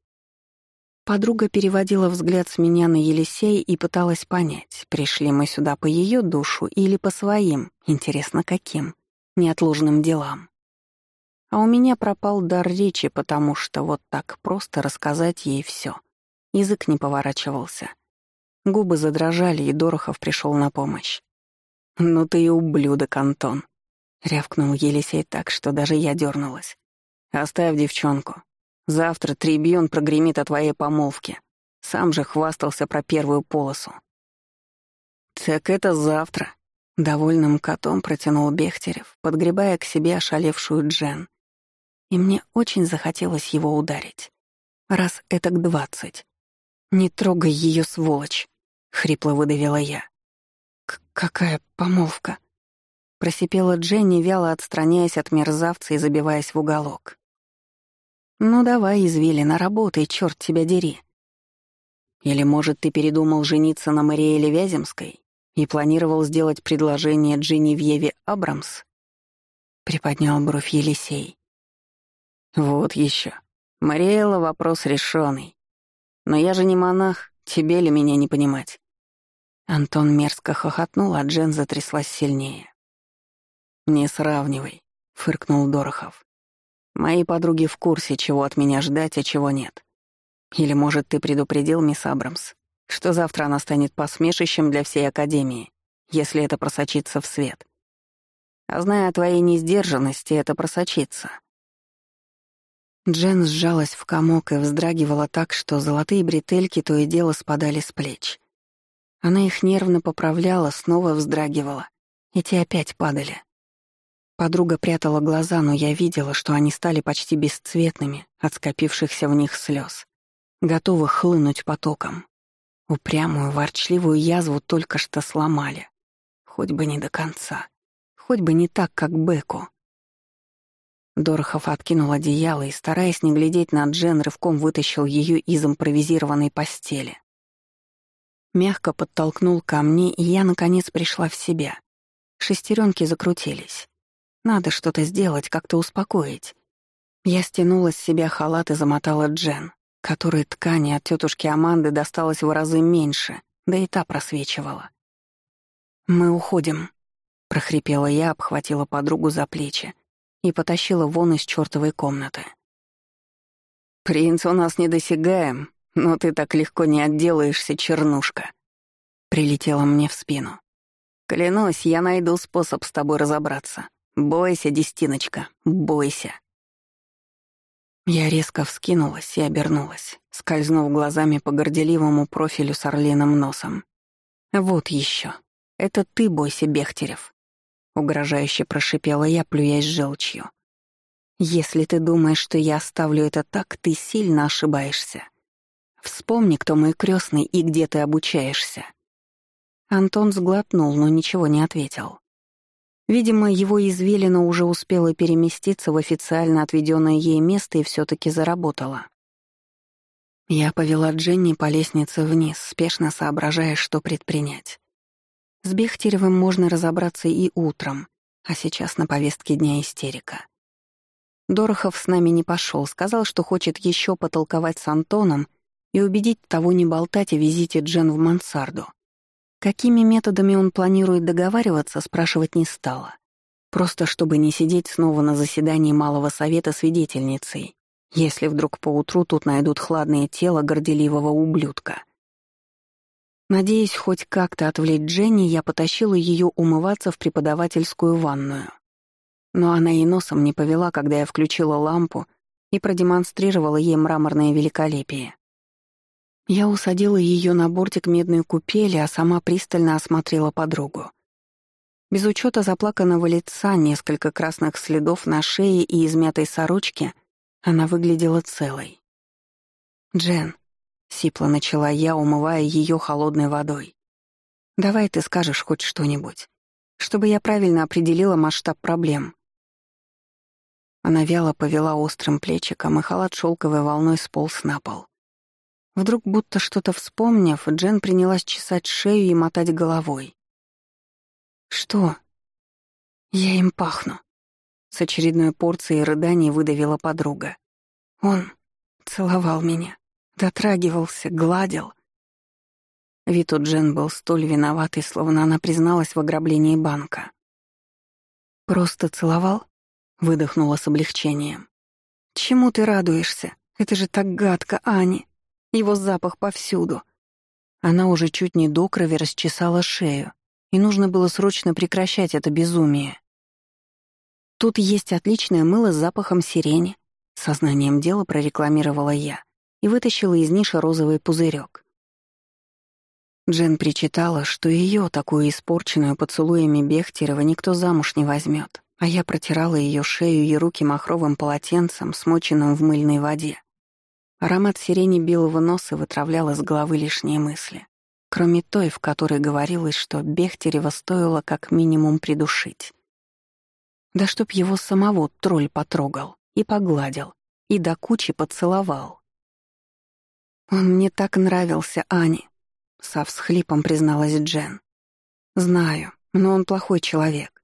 Подруга переводила взгляд с меня на Елисея и пыталась понять, пришли мы сюда по ее душу или по своим, интересно каким, неотложным делам. А у меня пропал дар речи, потому что вот так просто рассказать ей все. Язык не поворачивался. Губы задрожали, и Дорохов пришел на помощь. «Ну ты и ублюдок, Антон», — рявкнул Елисей так, что даже я дернулась. «Оставь девчонку. Завтра трибьон прогремит о твоей помолвке. Сам же хвастался про первую полосу». «Так это завтра», — довольным котом протянул Бехтерев, подгребая к себе ошалевшую Джен. И мне очень захотелось его ударить. Раз это к двадцать. «Не трогай ее, сволочь!» — хрипло выдавила я. «Какая помолвка?» Просипела Дженни, вяло отстраняясь от мерзавца и забиваясь в уголок. Ну давай, извилина, работай, черт тебя дери. Или, может, ты передумал жениться на Мариэле Вяземской и планировал сделать предложение Дженевьеве Абрамс? Приподнял бровь Елисей. Вот еще. Мариэла вопрос решенный. Но я же не монах, тебе ли меня не понимать? Антон мерзко хохотнул, а Джен затряслась сильнее. «Не сравнивай», — фыркнул Дорохов. «Мои подруги в курсе, чего от меня ждать, а чего нет. Или, может, ты предупредил мисс Абрамс, что завтра она станет посмешищем для всей Академии, если это просочится в свет. А зная о твоей несдержанности, это просочится». Джен сжалась в комок и вздрагивала так, что золотые бретельки то и дело спадали с плеч. Она их нервно поправляла, снова вздрагивала, и те опять падали. Подруга прятала глаза, но я видела, что они стали почти бесцветными от скопившихся в них слез, готовых хлынуть потоком. Упрямую, ворчливую язву только что сломали. Хоть бы не до конца. Хоть бы не так, как Беку. Дорохов откинул одеяло и, стараясь не глядеть на Джен, рывком вытащил ее из импровизированной постели. Мягко подтолкнул ко мне, и я, наконец, пришла в себя. Шестеренки закрутились. Надо что-то сделать, как-то успокоить. Я стянула с себя халат и замотала Джен, которой ткани от тетушки Аманды досталось в разы меньше, да и та просвечивала. «Мы уходим», — прохрипела я, обхватила подругу за плечи и потащила вон из чертовой комнаты. «Принц у нас недосягаем, но ты так легко не отделаешься, чернушка», — прилетела мне в спину. «Клянусь, я найду способ с тобой разобраться. Бойся, Дестиночка, бойся. Я резко вскинулась и обернулась, скользнув глазами по горделивому профилю с орлиным носом. «Вот еще. Это ты бойся, Бехтерев», — угрожающе прошипела я, плюясь желчью. «Если ты думаешь, что я оставлю это так, ты сильно ошибаешься. Вспомни, кто мой крестный и где ты обучаешься». Антон сглотнул, но ничего не ответил. Видимо, его извилина уже успела переместиться в официально отведенное ей место и все таки заработала. Я повела Дженни по лестнице вниз, спешно соображая, что предпринять. С Бехтеревым можно разобраться и утром, а сейчас на повестке дня истерика. Дорохов с нами не пошел, сказал, что хочет еще потолковать с Антоном и убедить того не болтать о визите Джен в мансарду. Какими методами он планирует договариваться, спрашивать не стала. Просто чтобы не сидеть снова на заседании Малого Совета свидетельницей, если вдруг поутру тут найдут хладное тело горделивого ублюдка. Надеясь хоть как-то отвлечь Дженни, я потащила ее умываться в преподавательскую ванную. Но она и носом не повела, когда я включила лампу и продемонстрировала ей мраморное великолепие. Я усадила ее на бортик медной купели, а сама пристально осмотрела подругу. Без учета заплаканного лица, несколько красных следов на шее и измятой сорочки, она выглядела целой. «Джен», — сипло начала я, умывая ее холодной водой, — «давай ты скажешь хоть что-нибудь, чтобы я правильно определила масштаб проблем». Она вяло повела острым плечиком, и халат шелковой волной сполз на пол. Вдруг, будто что-то вспомнив, Джен принялась чесать шею и мотать головой. «Что?» «Я им пахну», — с очередной порцией рыданий выдавила подруга. «Он целовал меня, дотрагивался, гладил». Вид у Джен был столь виноватый, словно она призналась в ограблении банка. «Просто целовал?» — выдохнула с облегчением. «Чему ты радуешься? Это же так гадко, Ани!» Его запах повсюду. Она уже чуть не до крови расчесала шею, и нужно было срочно прекращать это безумие. Тут есть отличное мыло с запахом сирени. Сознанием дела прорекламировала я и вытащила из ниши розовый пузырек. Джен причитала, что ее, такую испорченную поцелуями Бехтерева, никто замуж не возьмет, а я протирала ее шею и руки махровым полотенцем, смоченным в мыльной воде. Аромат сирени белого носа вытравлял из головы лишние мысли, кроме той, в которой говорилось, что Бехтерева стоило как минимум придушить. Да чтоб его самого тролль потрогал и погладил, и до кучи поцеловал. «Он мне так нравился, Ани», — со всхлипом призналась Джен. «Знаю, но он плохой человек».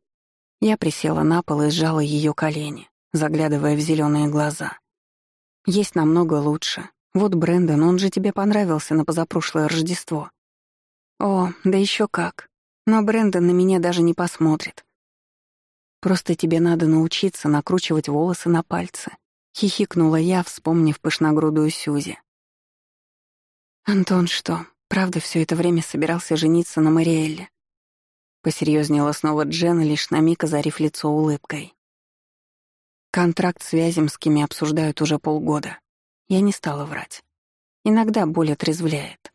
Я присела на пол и сжала ее колени, заглядывая в зеленые глаза. «Есть намного лучше. Вот Брэндон, он же тебе понравился на позапрошлое Рождество». «О, да еще как. Но Брэндон на меня даже не посмотрит. Просто тебе надо научиться накручивать волосы на пальцы», — хихикнула я, вспомнив пышногрудую Сюзи. «Антон что, правда все это время собирался жениться на Мариэлле?» Посерьезнела снова Джен, лишь на миг озарив лицо улыбкой. Контракт с Вяземскими обсуждают уже полгода. Я не стала врать. Иногда боль отрезвляет.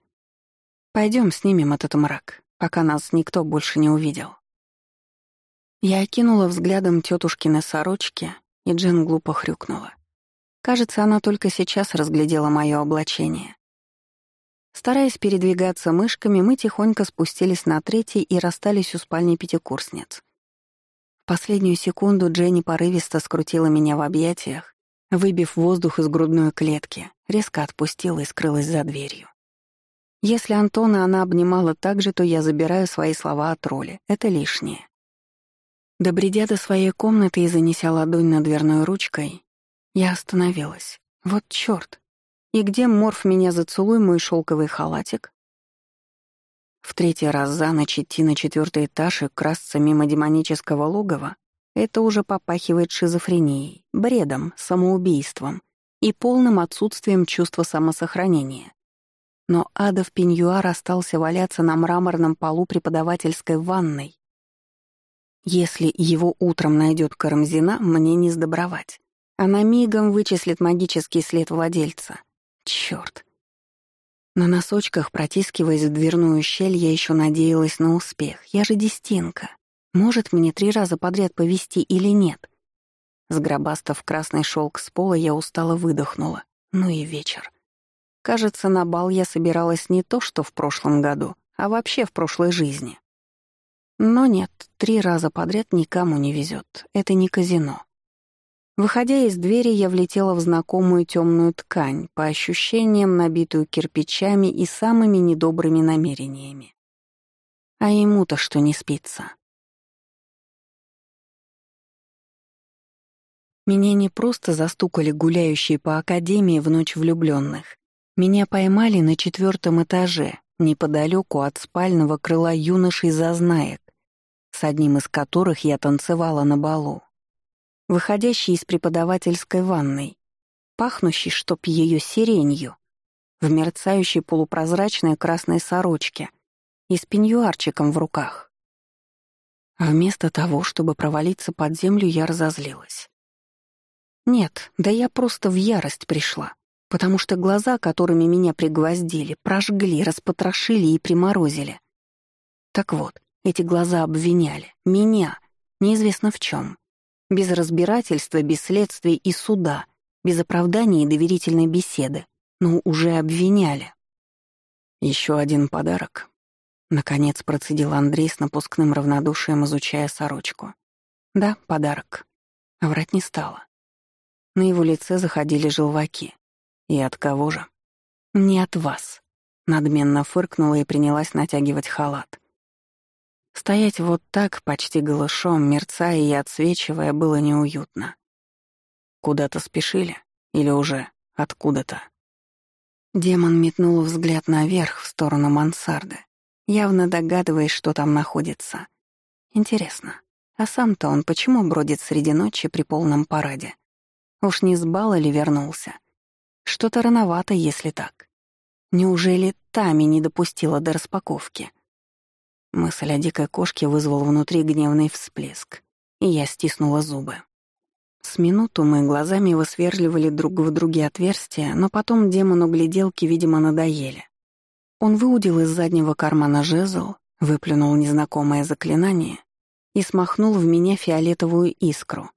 Пойдем снимем этот мрак, пока нас никто больше не увидел. Я окинула взглядом тетушкины сорочки, и Джен глупо хрюкнула. Кажется, она только сейчас разглядела мое облачение. Стараясь передвигаться мышками, мы тихонько спустились на третий и расстались у спальни пятикурсниц. Последнюю секунду Дженни порывисто скрутила меня в объятиях, выбив воздух из грудной клетки, резко отпустила и скрылась за дверью. Если Антона она обнимала так же, то я забираю свои слова от роли. Это лишнее. Добредя до своей комнаты и занеся ладонь над дверной ручкой, я остановилась. Вот чёрт. И где Морф меня зацелуй мой шелковый халатик? В третий раз за ночь идти на четвертый этаж и красться мимо демонического логова — это уже попахивает шизофренией, бредом, самоубийством и полным отсутствием чувства самосохранения. Но Адов Пеньюар остался валяться на мраморном полу преподавательской ванной, если его утром найдет Карамзина, мне не сдобровать. Она мигом вычислит магический след владельца. Чёрт. На носочках, протискиваясь в дверную щель, я еще надеялась на успех. Я же дестинка. Может мне три раза подряд повести или нет? Сгробастав красный шелк с пола, я устало выдохнула. Ну и вечер. Кажется, на бал я собиралась не то, что в прошлом году, а вообще в прошлой жизни. Но нет, три раза подряд никому не везет. Это не казино. Выходя из двери, я влетела в знакомую темную ткань, по ощущениям набитую кирпичами и самыми недобрыми намерениями. А ему-то что не спится? Меня не просто застукали гуляющие по академии в ночь влюбленных. Меня поймали на четвертом этаже, неподалеку от спального крыла юношей-зазнаек, с одним из которых я танцевала на балу. Выходящий из преподавательской ванной, пахнущий, чтоб ее сиренью, в мерцающей полупрозрачной красной сорочке и с пеньюарчиком в руках. А вместо того, чтобы провалиться под землю, я разозлилась. Нет, да я просто в ярость пришла, потому что глаза, которыми меня пригвоздили, прожгли, распотрошили и приморозили. Так вот, эти глаза обвиняли. Меня. Неизвестно в чем. Без разбирательства, без следствия и суда. Без оправдания и доверительной беседы. Но уже обвиняли. Еще один подарок. Наконец процедил Андрей с напускным равнодушием, изучая сорочку. Да, подарок. А врать не стало. На его лице заходили желваки. И от кого же? Не от вас. Надменно фыркнула и принялась натягивать халат. Стоять вот так, почти голышом, мерцая и отсвечивая, было неуютно. Куда-то спешили? Или уже откуда-то? Демон метнул взгляд наверх, в сторону мансарды, явно догадываясь, что там находится. Интересно, а сам-то он почему бродит среди ночи при полном параде? Уж не с бала ли вернулся? Что-то рановато, если так. Неужели Тами не допустила до распаковки? Мысль о дикой кошке вызвала внутри гневный всплеск, и я стиснула зубы. С минуту мы глазами высверливали друг в друге отверстия, но потом демону гляделки, видимо, надоели. Он выудил из заднего кармана жезл, выплюнул незнакомое заклинание и смахнул в меня фиолетовую искру.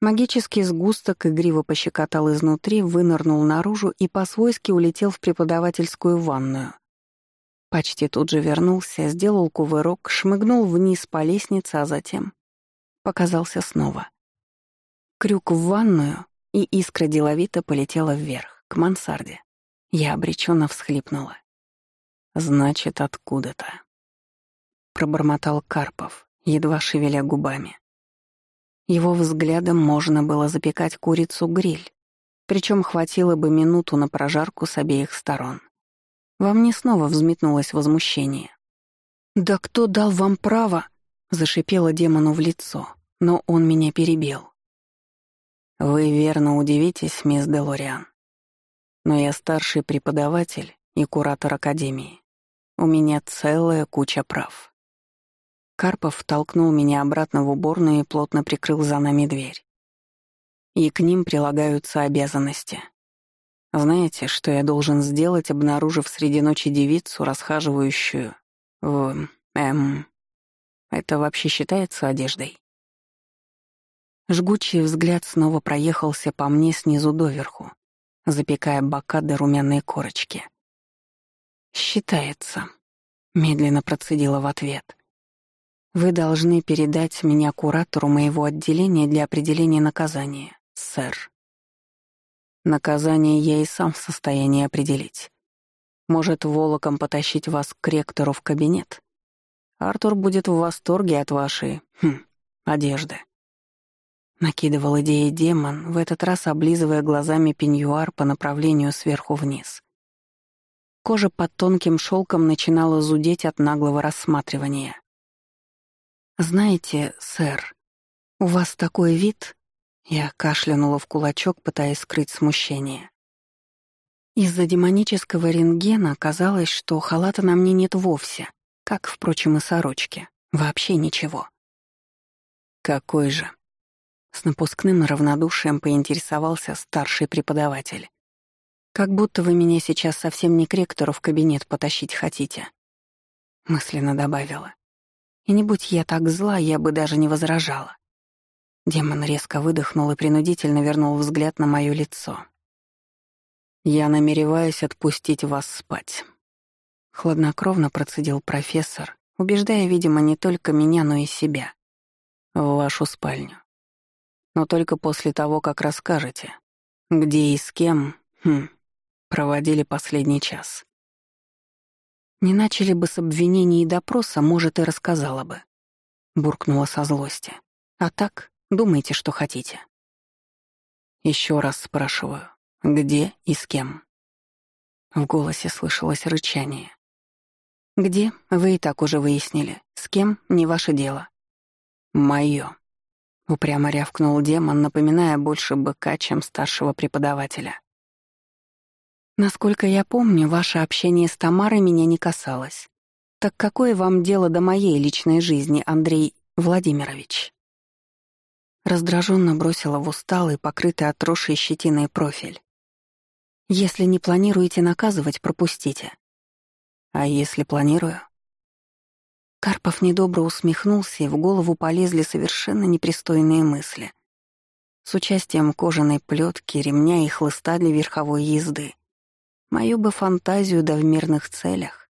Магический сгусток игриво пощекотал изнутри, вынырнул наружу и по-свойски улетел в преподавательскую ванную. Почти тут же вернулся, сделал кувырок, шмыгнул вниз по лестнице, а затем показался снова. Крюк в ванную, и искра деловито полетела вверх, к мансарде. Я обреченно всхлипнула. «Значит, откуда-то», — пробормотал Карпов, едва шевеля губами. Его взглядом можно было запекать курицу-гриль, причем хватило бы минуту на прожарку с обеих сторон. Во мне снова взметнулось возмущение. «Да кто дал вам право?» — зашипела демону в лицо, но он меня перебил. «Вы верно удивитесь, мисс Делориан. Но я старший преподаватель и куратор Академии. У меня целая куча прав». Карпов толкнул меня обратно в уборную и плотно прикрыл за нами дверь. И к ним прилагаются обязанности. Знаете, что я должен сделать, обнаружив среди ночи девицу, расхаживающую в... эм... Это вообще считается одеждой? Жгучий взгляд снова проехался по мне снизу доверху, запекая бока до румяной корочки. «Считается», — медленно процедила в ответ. «Вы должны передать меня куратору моего отделения для определения наказания, сэр». Наказание я и сам в состоянии определить. Может, волоком потащить вас к ректору в кабинет? Артур будет в восторге от вашей... Хм, одежды. Накидывал идеи демон, в этот раз облизывая глазами пеньюар по направлению сверху вниз. Кожа под тонким шелком начинала зудеть от наглого рассматривания. «Знаете, сэр, у вас такой вид...» Я кашлянула в кулачок, пытаясь скрыть смущение. Из-за демонического рентгена казалось, что халата на мне нет вовсе, как, впрочем, и сорочки. Вообще ничего. «Какой же?» С напускным равнодушием поинтересовался старший преподаватель. «Как будто вы меня сейчас совсем не к ректору в кабинет потащить хотите», — мысленно добавила. «И не будь я так зла, я бы даже не возражала». Демон резко выдохнул и принудительно вернул взгляд на мое лицо. «Я намереваюсь отпустить вас спать», — хладнокровно процедил профессор, убеждая, видимо, не только меня, но и себя. «В вашу спальню но только после того, как расскажете, где и с кем, хм, проводили последний час. Не начали бы с обвинений и допроса, может, и рассказала бы. Буркнула со злости. А так, думайте, что хотите. Еще раз спрашиваю, где и с кем? В голосе слышалось рычание. «Где? Вы и так уже выяснили. С кем? Не ваше дело». «Моё», Упрямо рявкнул демон, напоминая больше быка, чем старшего преподавателя. Насколько я помню, ваше общение с Тамарой меня не касалось. Так какое вам дело до моей личной жизни, Андрей Владимирович? Раздраженно бросила в усталый, покрытый отросшей щетиной профиль. Если не планируете наказывать, пропустите. А если планирую? Карпов недобро усмехнулся, и в голову полезли совершенно непристойные мысли. С участием кожаной плетки, ремня и хлыста для верховой езды. Мою бы фантазию да в мирных целях.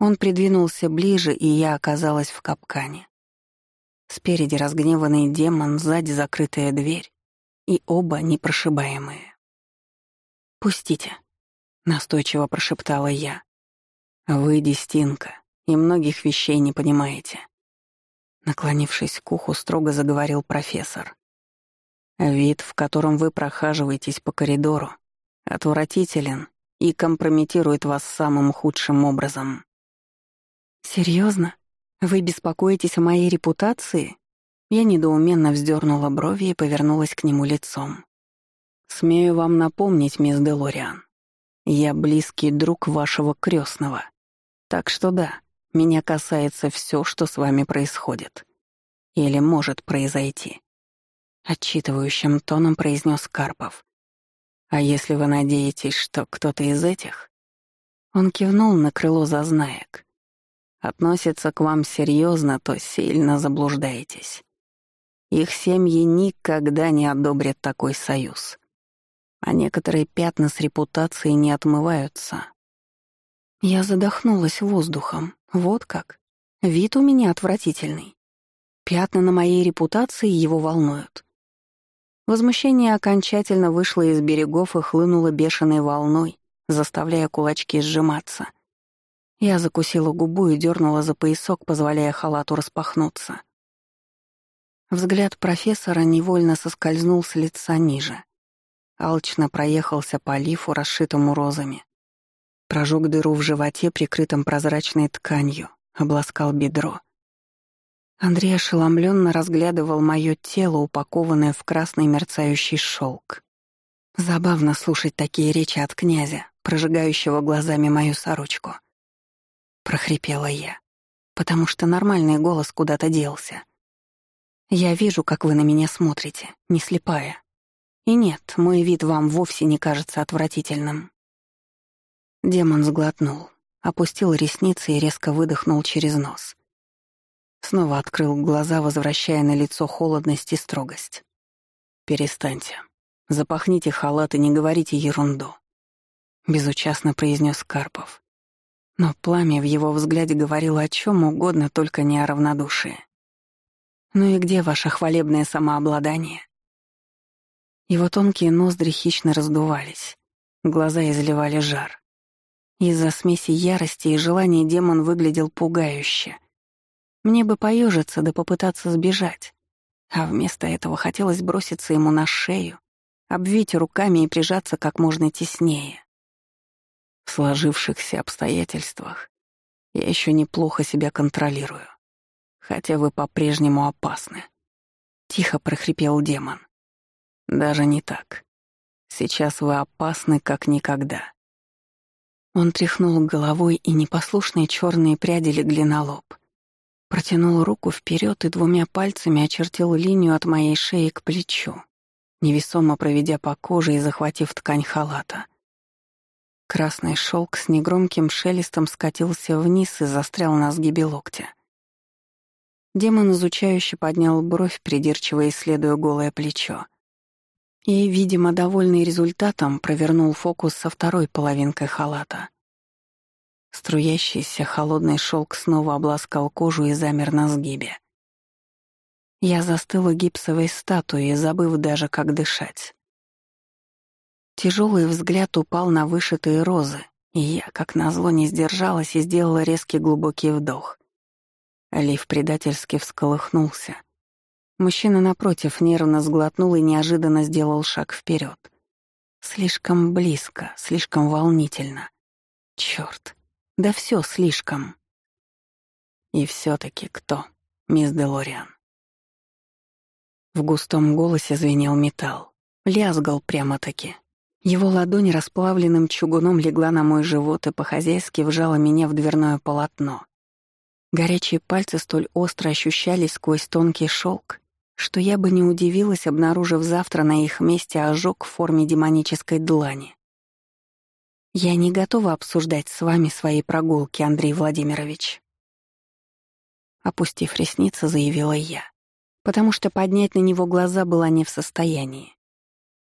Он придвинулся ближе, и я оказалась в капкане. Спереди разгневанный демон, сзади закрытая дверь, и оба непрошибаемые. «Пустите», — настойчиво прошептала я. «Выйди, Стинка», и многих вещей не понимаете». Наклонившись к уху, строго заговорил профессор. «Вид, в котором вы прохаживаетесь по коридору, отвратителен и компрометирует вас самым худшим образом». «Серьезно? Вы беспокоитесь о моей репутации?» Я недоуменно вздернула брови и повернулась к нему лицом. «Смею вам напомнить, мисс Делориан, я близкий друг вашего крестного. Так что да, меня касается все, что с вами происходит. Или может произойти. Отчитывающим тоном произнес Карпов. А если вы надеетесь, что кто-то из этих... Он кивнул на крыло зазнаек. Относится к вам серьезно, то сильно заблуждаетесь. Их семьи никогда не одобрят такой союз. А некоторые пятна с репутацией не отмываются. Я задохнулась воздухом. Вот как. Вид у меня отвратительный. Пятна на моей репутации его волнуют. Возмущение окончательно вышло из берегов и хлынуло бешеной волной, заставляя кулачки сжиматься. Я закусила губу и дернула за поясок, позволяя халату распахнуться. Взгляд профессора невольно соскользнул с лица ниже. Алчно проехался по лифу, расшитому розами. Прожег дыру в животе, прикрытом прозрачной тканью, обласкал бедро. Андрей ошеломленно разглядывал мое тело, упакованное в красный мерцающий шелк. Забавно слушать такие речи от князя, прожигающего глазами мою сорочку. Прохрипела я, потому что нормальный голос куда-то делся. Я вижу, как вы на меня смотрите, не слепая. И нет, мой вид вам вовсе не кажется отвратительным. Демон сглотнул, опустил ресницы и резко выдохнул через нос. Снова открыл глаза, возвращая на лицо холодность и строгость. «Перестаньте. Запахните халат и не говорите ерунду», — безучастно произнес Карпов. Но пламя в его взгляде говорило о чем угодно, только не о равнодушии. «Ну и где ваше хвалебное самообладание?» Его тонкие ноздри хищно раздувались, глаза изливали жар. Из-за смеси ярости и желания демон выглядел пугающе — мне бы поежиться да попытаться сбежать. А вместо этого хотелось броситься ему на шею, обвить руками и прижаться как можно теснее. В сложившихся обстоятельствах я еще неплохо себя контролирую, хотя вы по-прежнему опасны. Тихо прохрипел демон. Даже не так. Сейчас вы опасны, как никогда. Он тряхнул головой, и непослушные черные пряди легли на лоб — Протянул руку вперед и двумя пальцами очертил линию от моей шеи к плечу, невесомо проведя по коже и захватив ткань халата. Красный шелк с негромким шелестом скатился вниз и застрял на сгибе локтя. Демон изучающе поднял бровь, придирчиво исследуя голое плечо. И, видимо, довольный результатом, провернул фокус со второй половинкой халата. Струящийся холодный шелк снова обласкал кожу и замер на сгибе. Я застыла гипсовой статуей, забыв даже, как дышать. Тяжелый взгляд упал на вышитые розы, и я, как назло, не сдержалась и сделала резкий глубокий вдох. Лив предательски всколыхнулся. Мужчина напротив нервно сглотнул и неожиданно сделал шаг вперед. Слишком близко, слишком волнительно. Черт, да все слишком. И все-таки кто, мисс Делориан? В густом голосе звенел металл. Лязгал прямо-таки. Его ладонь расплавленным чугуном легла на мой живот и по-хозяйски вжала меня в дверное полотно. Горячие пальцы столь остро ощущались сквозь тонкий шелк, что я бы не удивилась, обнаружив завтра на их месте ожог в форме демонической длани. Я не готова обсуждать с вами свои прогулки, Андрей Владимирович. Опустив ресницы, заявила я, потому что поднять на него глаза была не в состоянии.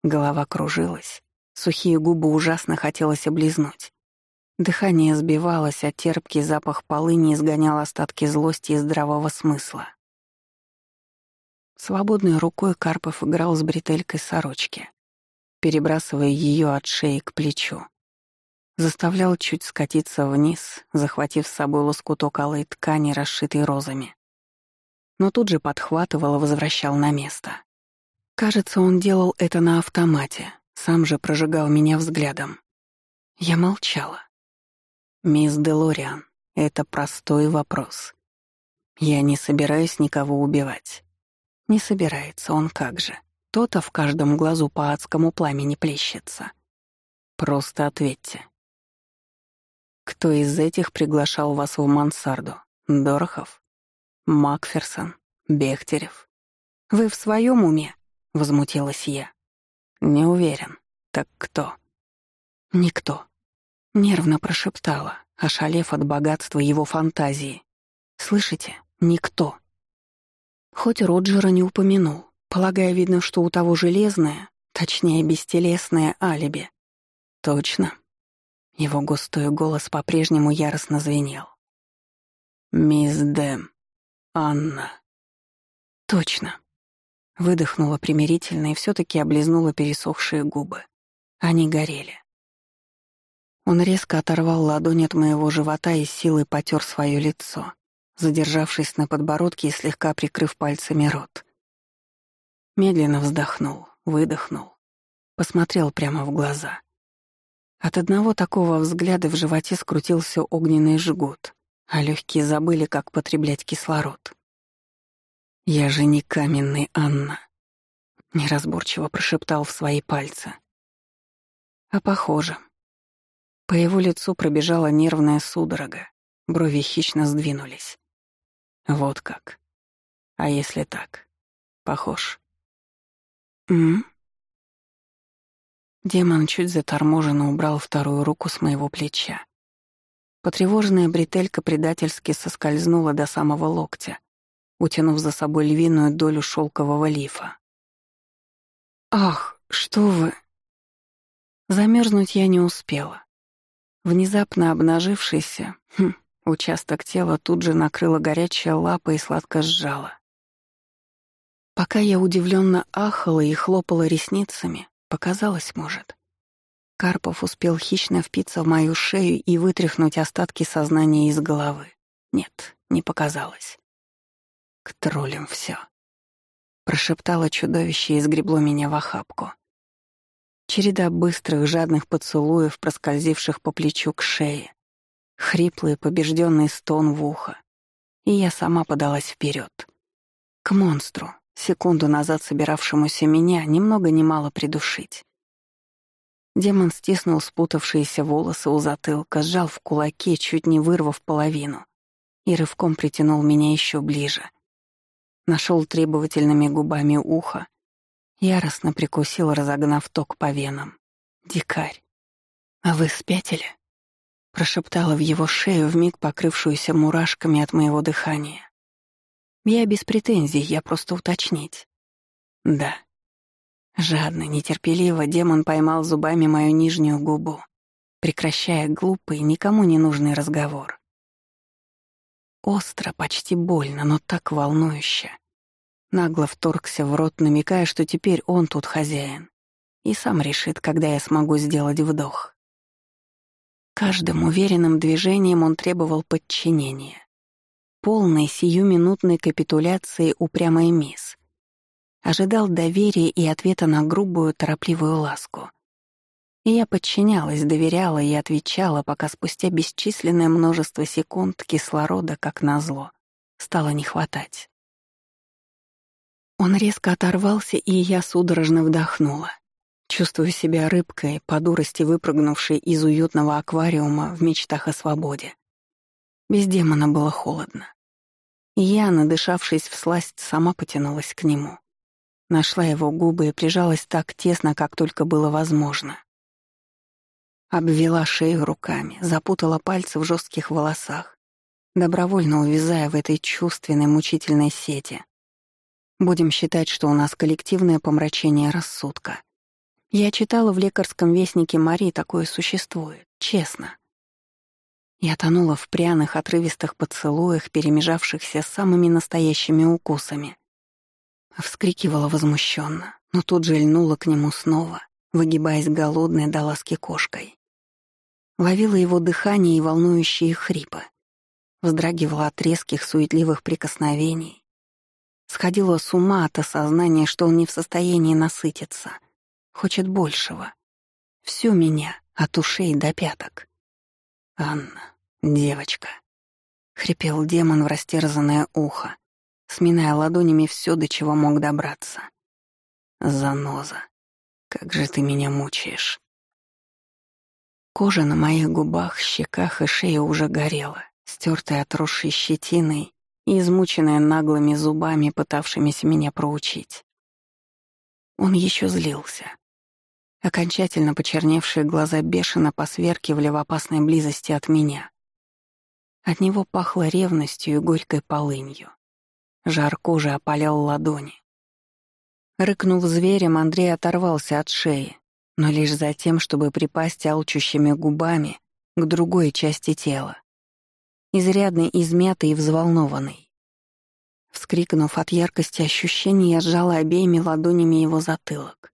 Голова кружилась, сухие губы ужасно хотелось облизнуть. Дыхание сбивалось, а терпкий запах полыни изгонял остатки злости и здравого смысла. Свободной рукой Карпов играл с бретелькой сорочки, перебрасывая ее от шеи к плечу заставлял чуть скатиться вниз, захватив с собой лоскуток алой ткани, расшитой розами. Но тут же подхватывал и возвращал на место. Кажется, он делал это на автомате, сам же прожигал меня взглядом. Я молчала. «Мисс Делориан, это простой вопрос. Я не собираюсь никого убивать». Не собирается он как же. То-то в каждом глазу по адскому пламени плещется. Просто ответьте, кто из этих приглашал вас в мансарду? Дорохов? Макферсон? Бехтерев? Вы в своем уме? Возмутилась я. Не уверен. Так кто? Никто. Нервно прошептала, ошалев от богатства его фантазии. Слышите? Никто. Хоть Роджера не упомянул, полагая, видно, что у того железное, точнее, бестелесное алиби. Точно, его густой голос по-прежнему яростно звенел. «Мисс Дэм, Анна». «Точно. Выдохнула примирительно и все таки облизнула пересохшие губы. Они горели. Он резко оторвал ладонь от моего живота и силой потер свое лицо, задержавшись на подбородке и слегка прикрыв пальцами рот. Медленно вздохнул, выдохнул, посмотрел прямо в глаза. От одного такого взгляда в животе скрутился огненный жгут, а легкие забыли, как потреблять кислород. «Я же не каменный, Анна», — неразборчиво прошептал в свои пальцы. А похоже. По его лицу пробежала нервная судорога, брови хищно сдвинулись. Вот как. А если так? Похож. М? Демон чуть заторможенно убрал вторую руку с моего плеча. Потревоженная бретелька предательски соскользнула до самого локтя, утянув за собой львиную долю шелкового лифа. «Ах, что вы!» Замерзнуть я не успела. Внезапно обнажившийся, хм, участок тела тут же накрыла горячая лапа и сладко сжала. Пока я удивленно ахала и хлопала ресницами, показалось, может. Карпов успел хищно впиться в мою шею и вытряхнуть остатки сознания из головы. Нет, не показалось. К троллям все. Прошептало чудовище и сгребло меня в охапку. Череда быстрых, жадных поцелуев, проскользивших по плечу к шее. Хриплый, побежденный стон в ухо. И я сама подалась вперед. К монстру, секунду назад собиравшемуся меня, немного много ни мало придушить. Демон стиснул спутавшиеся волосы у затылка, сжал в кулаке, чуть не вырвав половину, и рывком притянул меня еще ближе. Нашел требовательными губами ухо, яростно прикусил, разогнав ток по венам. «Дикарь! А вы спятили?» Прошептала в его шею, вмиг покрывшуюся мурашками от моего дыхания. Я без претензий, я просто уточнить. Да. Жадно, нетерпеливо демон поймал зубами мою нижнюю губу, прекращая глупый, никому не нужный разговор. Остро, почти больно, но так волнующе. Нагло вторгся в рот, намекая, что теперь он тут хозяин. И сам решит, когда я смогу сделать вдох. Каждым уверенным движением он требовал подчинения полной сиюминутной капитуляции упрямой мисс. Ожидал доверия и ответа на грубую, торопливую ласку. И я подчинялась, доверяла и отвечала, пока спустя бесчисленное множество секунд кислорода, как назло, стало не хватать. Он резко оторвался, и я судорожно вдохнула. Чувствую себя рыбкой, по дурости выпрыгнувшей из уютного аквариума в мечтах о свободе. Без демона было холодно. Я, надышавшись в сласть, сама потянулась к нему. Нашла его губы и прижалась так тесно, как только было возможно. Обвела шею руками, запутала пальцы в жестких волосах, добровольно увязая в этой чувственной мучительной сети. Будем считать, что у нас коллективное помрачение рассудка. Я читала в лекарском вестнике Мари такое существует, честно. Я тонула в пряных, отрывистых поцелуях, перемежавшихся с самыми настоящими укусами. Вскрикивала возмущенно, но тут же льнула к нему снова, выгибаясь голодной до ласки кошкой. Ловила его дыхание и волнующие хрипы. Вздрагивала от резких, суетливых прикосновений. Сходила с ума от осознания, что он не в состоянии насытиться. Хочет большего. Всю меня, от ушей до пяток. Анна. «Девочка», — хрипел демон в растерзанное ухо, сминая ладонями все, до чего мог добраться. «Заноза, как же ты меня мучаешь!» Кожа на моих губах, щеках и шее уже горела, стертая отросшей щетиной и измученная наглыми зубами, пытавшимися меня проучить. Он еще злился. Окончательно почерневшие глаза бешено посверкивали в опасной близости от меня. От него пахло ревностью и горькой полынью. Жар кожи опалял ладони. Рыкнув зверем, Андрей оторвался от шеи, но лишь за тем, чтобы припасть алчущими губами к другой части тела, изрядно измятый и взволнованный. Вскрикнув от яркости ощущений, я сжала обеими ладонями его затылок.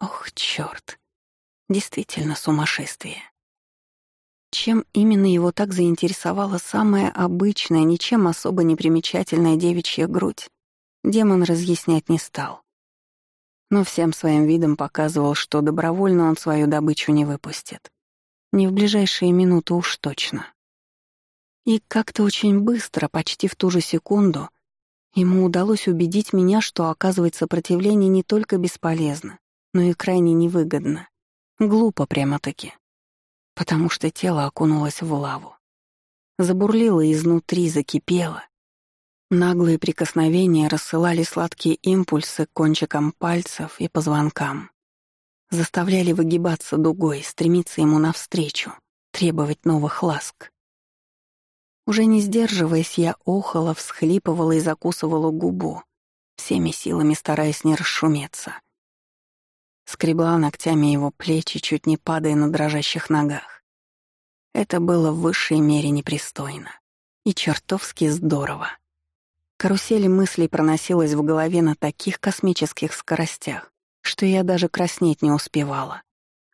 Ох, чёрт. Действительно сумасшествие. Чем именно его так заинтересовала самая обычная, ничем особо не примечательная девичья грудь, демон разъяснять не стал. Но всем своим видом показывал, что добровольно он свою добычу не выпустит. Не в ближайшие минуты уж точно. И как-то очень быстро, почти в ту же секунду, ему удалось убедить меня, что оказывать сопротивление не только бесполезно, но и крайне невыгодно. Глупо прямо-таки. Потому что тело окунулось в лаву. Забурлило изнутри, закипело. Наглые прикосновения рассылали сладкие импульсы к кончикам пальцев и позвонкам заставляли выгибаться дугой, стремиться ему навстречу, требовать новых ласк. Уже не сдерживаясь, я охала, всхлипывала и закусывала губу, всеми силами стараясь не расшуметься. Скребла ногтями его плечи, чуть не падая на дрожащих ногах. Это было в высшей мере непристойно и чертовски здорово. Карусель мыслей проносилась в голове на таких космических скоростях, что я даже краснеть не успевала.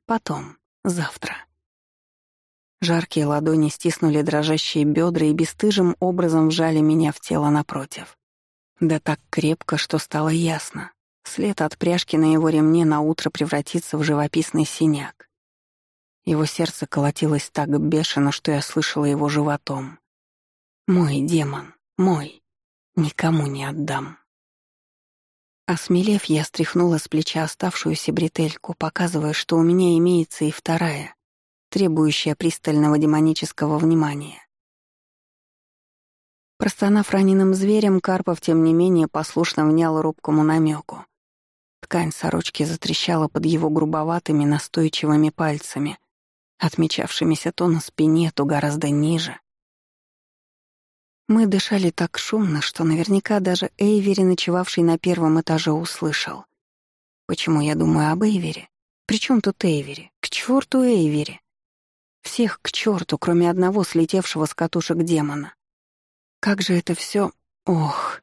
Потом, завтра. Жаркие ладони стиснули дрожащие бедра и бесстыжим образом вжали меня в тело напротив. Да так крепко, что стало ясно. След от пряжки на его ремне на утро превратится в живописный синяк. Его сердце колотилось так бешено, что я слышала его животом. «Мой демон, мой, никому не отдам». Осмелев, я стряхнула с плеча оставшуюся бретельку, показывая, что у меня имеется и вторая, требующая пристального демонического внимания. Простонав раненым зверем, Карпов, тем не менее, послушно внял робкому намеку. Ткань сорочки затрещала под его грубоватыми, настойчивыми пальцами, отмечавшимися то на спине, то гораздо ниже. Мы дышали так шумно, что наверняка даже Эйвери, ночевавший на первом этаже, услышал. Почему я думаю об Эйвере? Причем тут Эйвери? К черту Эйвери! Всех к черту, кроме одного слетевшего с катушек демона. Как же это все... Ох!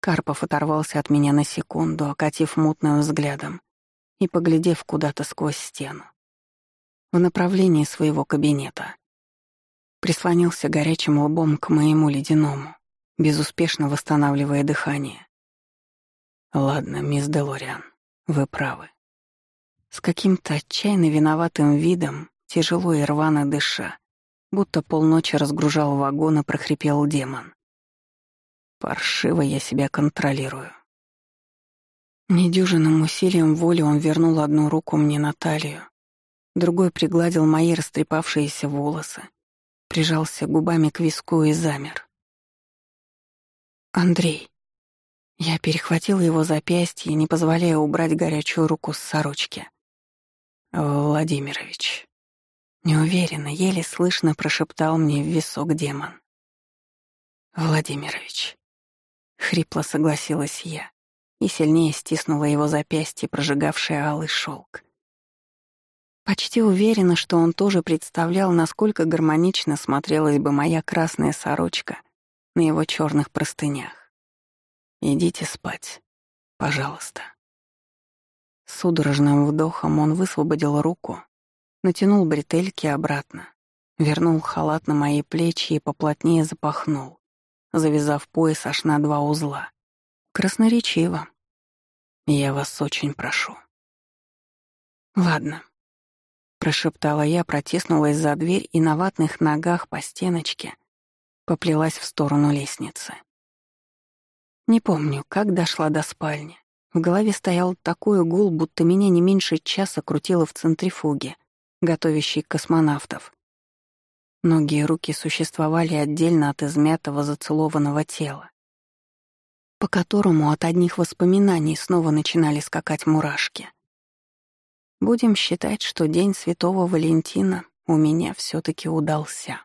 Карпов оторвался от меня на секунду, окатив мутным взглядом и поглядев куда-то сквозь стену. В направлении своего кабинета прислонился горячим лбом к моему ледяному, безуспешно восстанавливая дыхание. «Ладно, мисс Делориан, вы правы». С каким-то отчаянно виноватым видом, тяжело и рвано дыша, будто полночи разгружал вагон и прохрипел демон. «Паршиво я себя контролирую». Недюжинным усилием воли он вернул одну руку мне на талию, другой пригладил мои растрепавшиеся волосы, прижался губами к виску и замер. «Андрей». Я перехватила его запястье, не позволяя убрать горячую руку с сорочки. «Владимирович». Неуверенно, еле слышно прошептал мне в висок демон. «Владимирович». Хрипло согласилась я и сильнее стиснула его запястье, прожигавшее алый шелк. Почти уверена, что он тоже представлял, насколько гармонично смотрелась бы моя красная сорочка на его черных простынях. «Идите спать, пожалуйста». Судорожным вдохом он высвободил руку, натянул бретельки обратно, вернул халат на мои плечи и поплотнее запахнул, завязав пояс аж на два узла. Красноречиво. Я вас очень прошу. Ладно, Прошептала я, протиснулась за дверь и на ватных ногах по стеночке поплелась в сторону лестницы. Не помню, как дошла до спальни. В голове стоял такой гул, будто меня не меньше часа крутило в центрифуге, готовящей космонавтов. Ноги и руки существовали отдельно от измятого зацелованного тела, по которому от одних воспоминаний снова начинали скакать мурашки. Будем считать, что День Святого Валентина у меня все таки удался.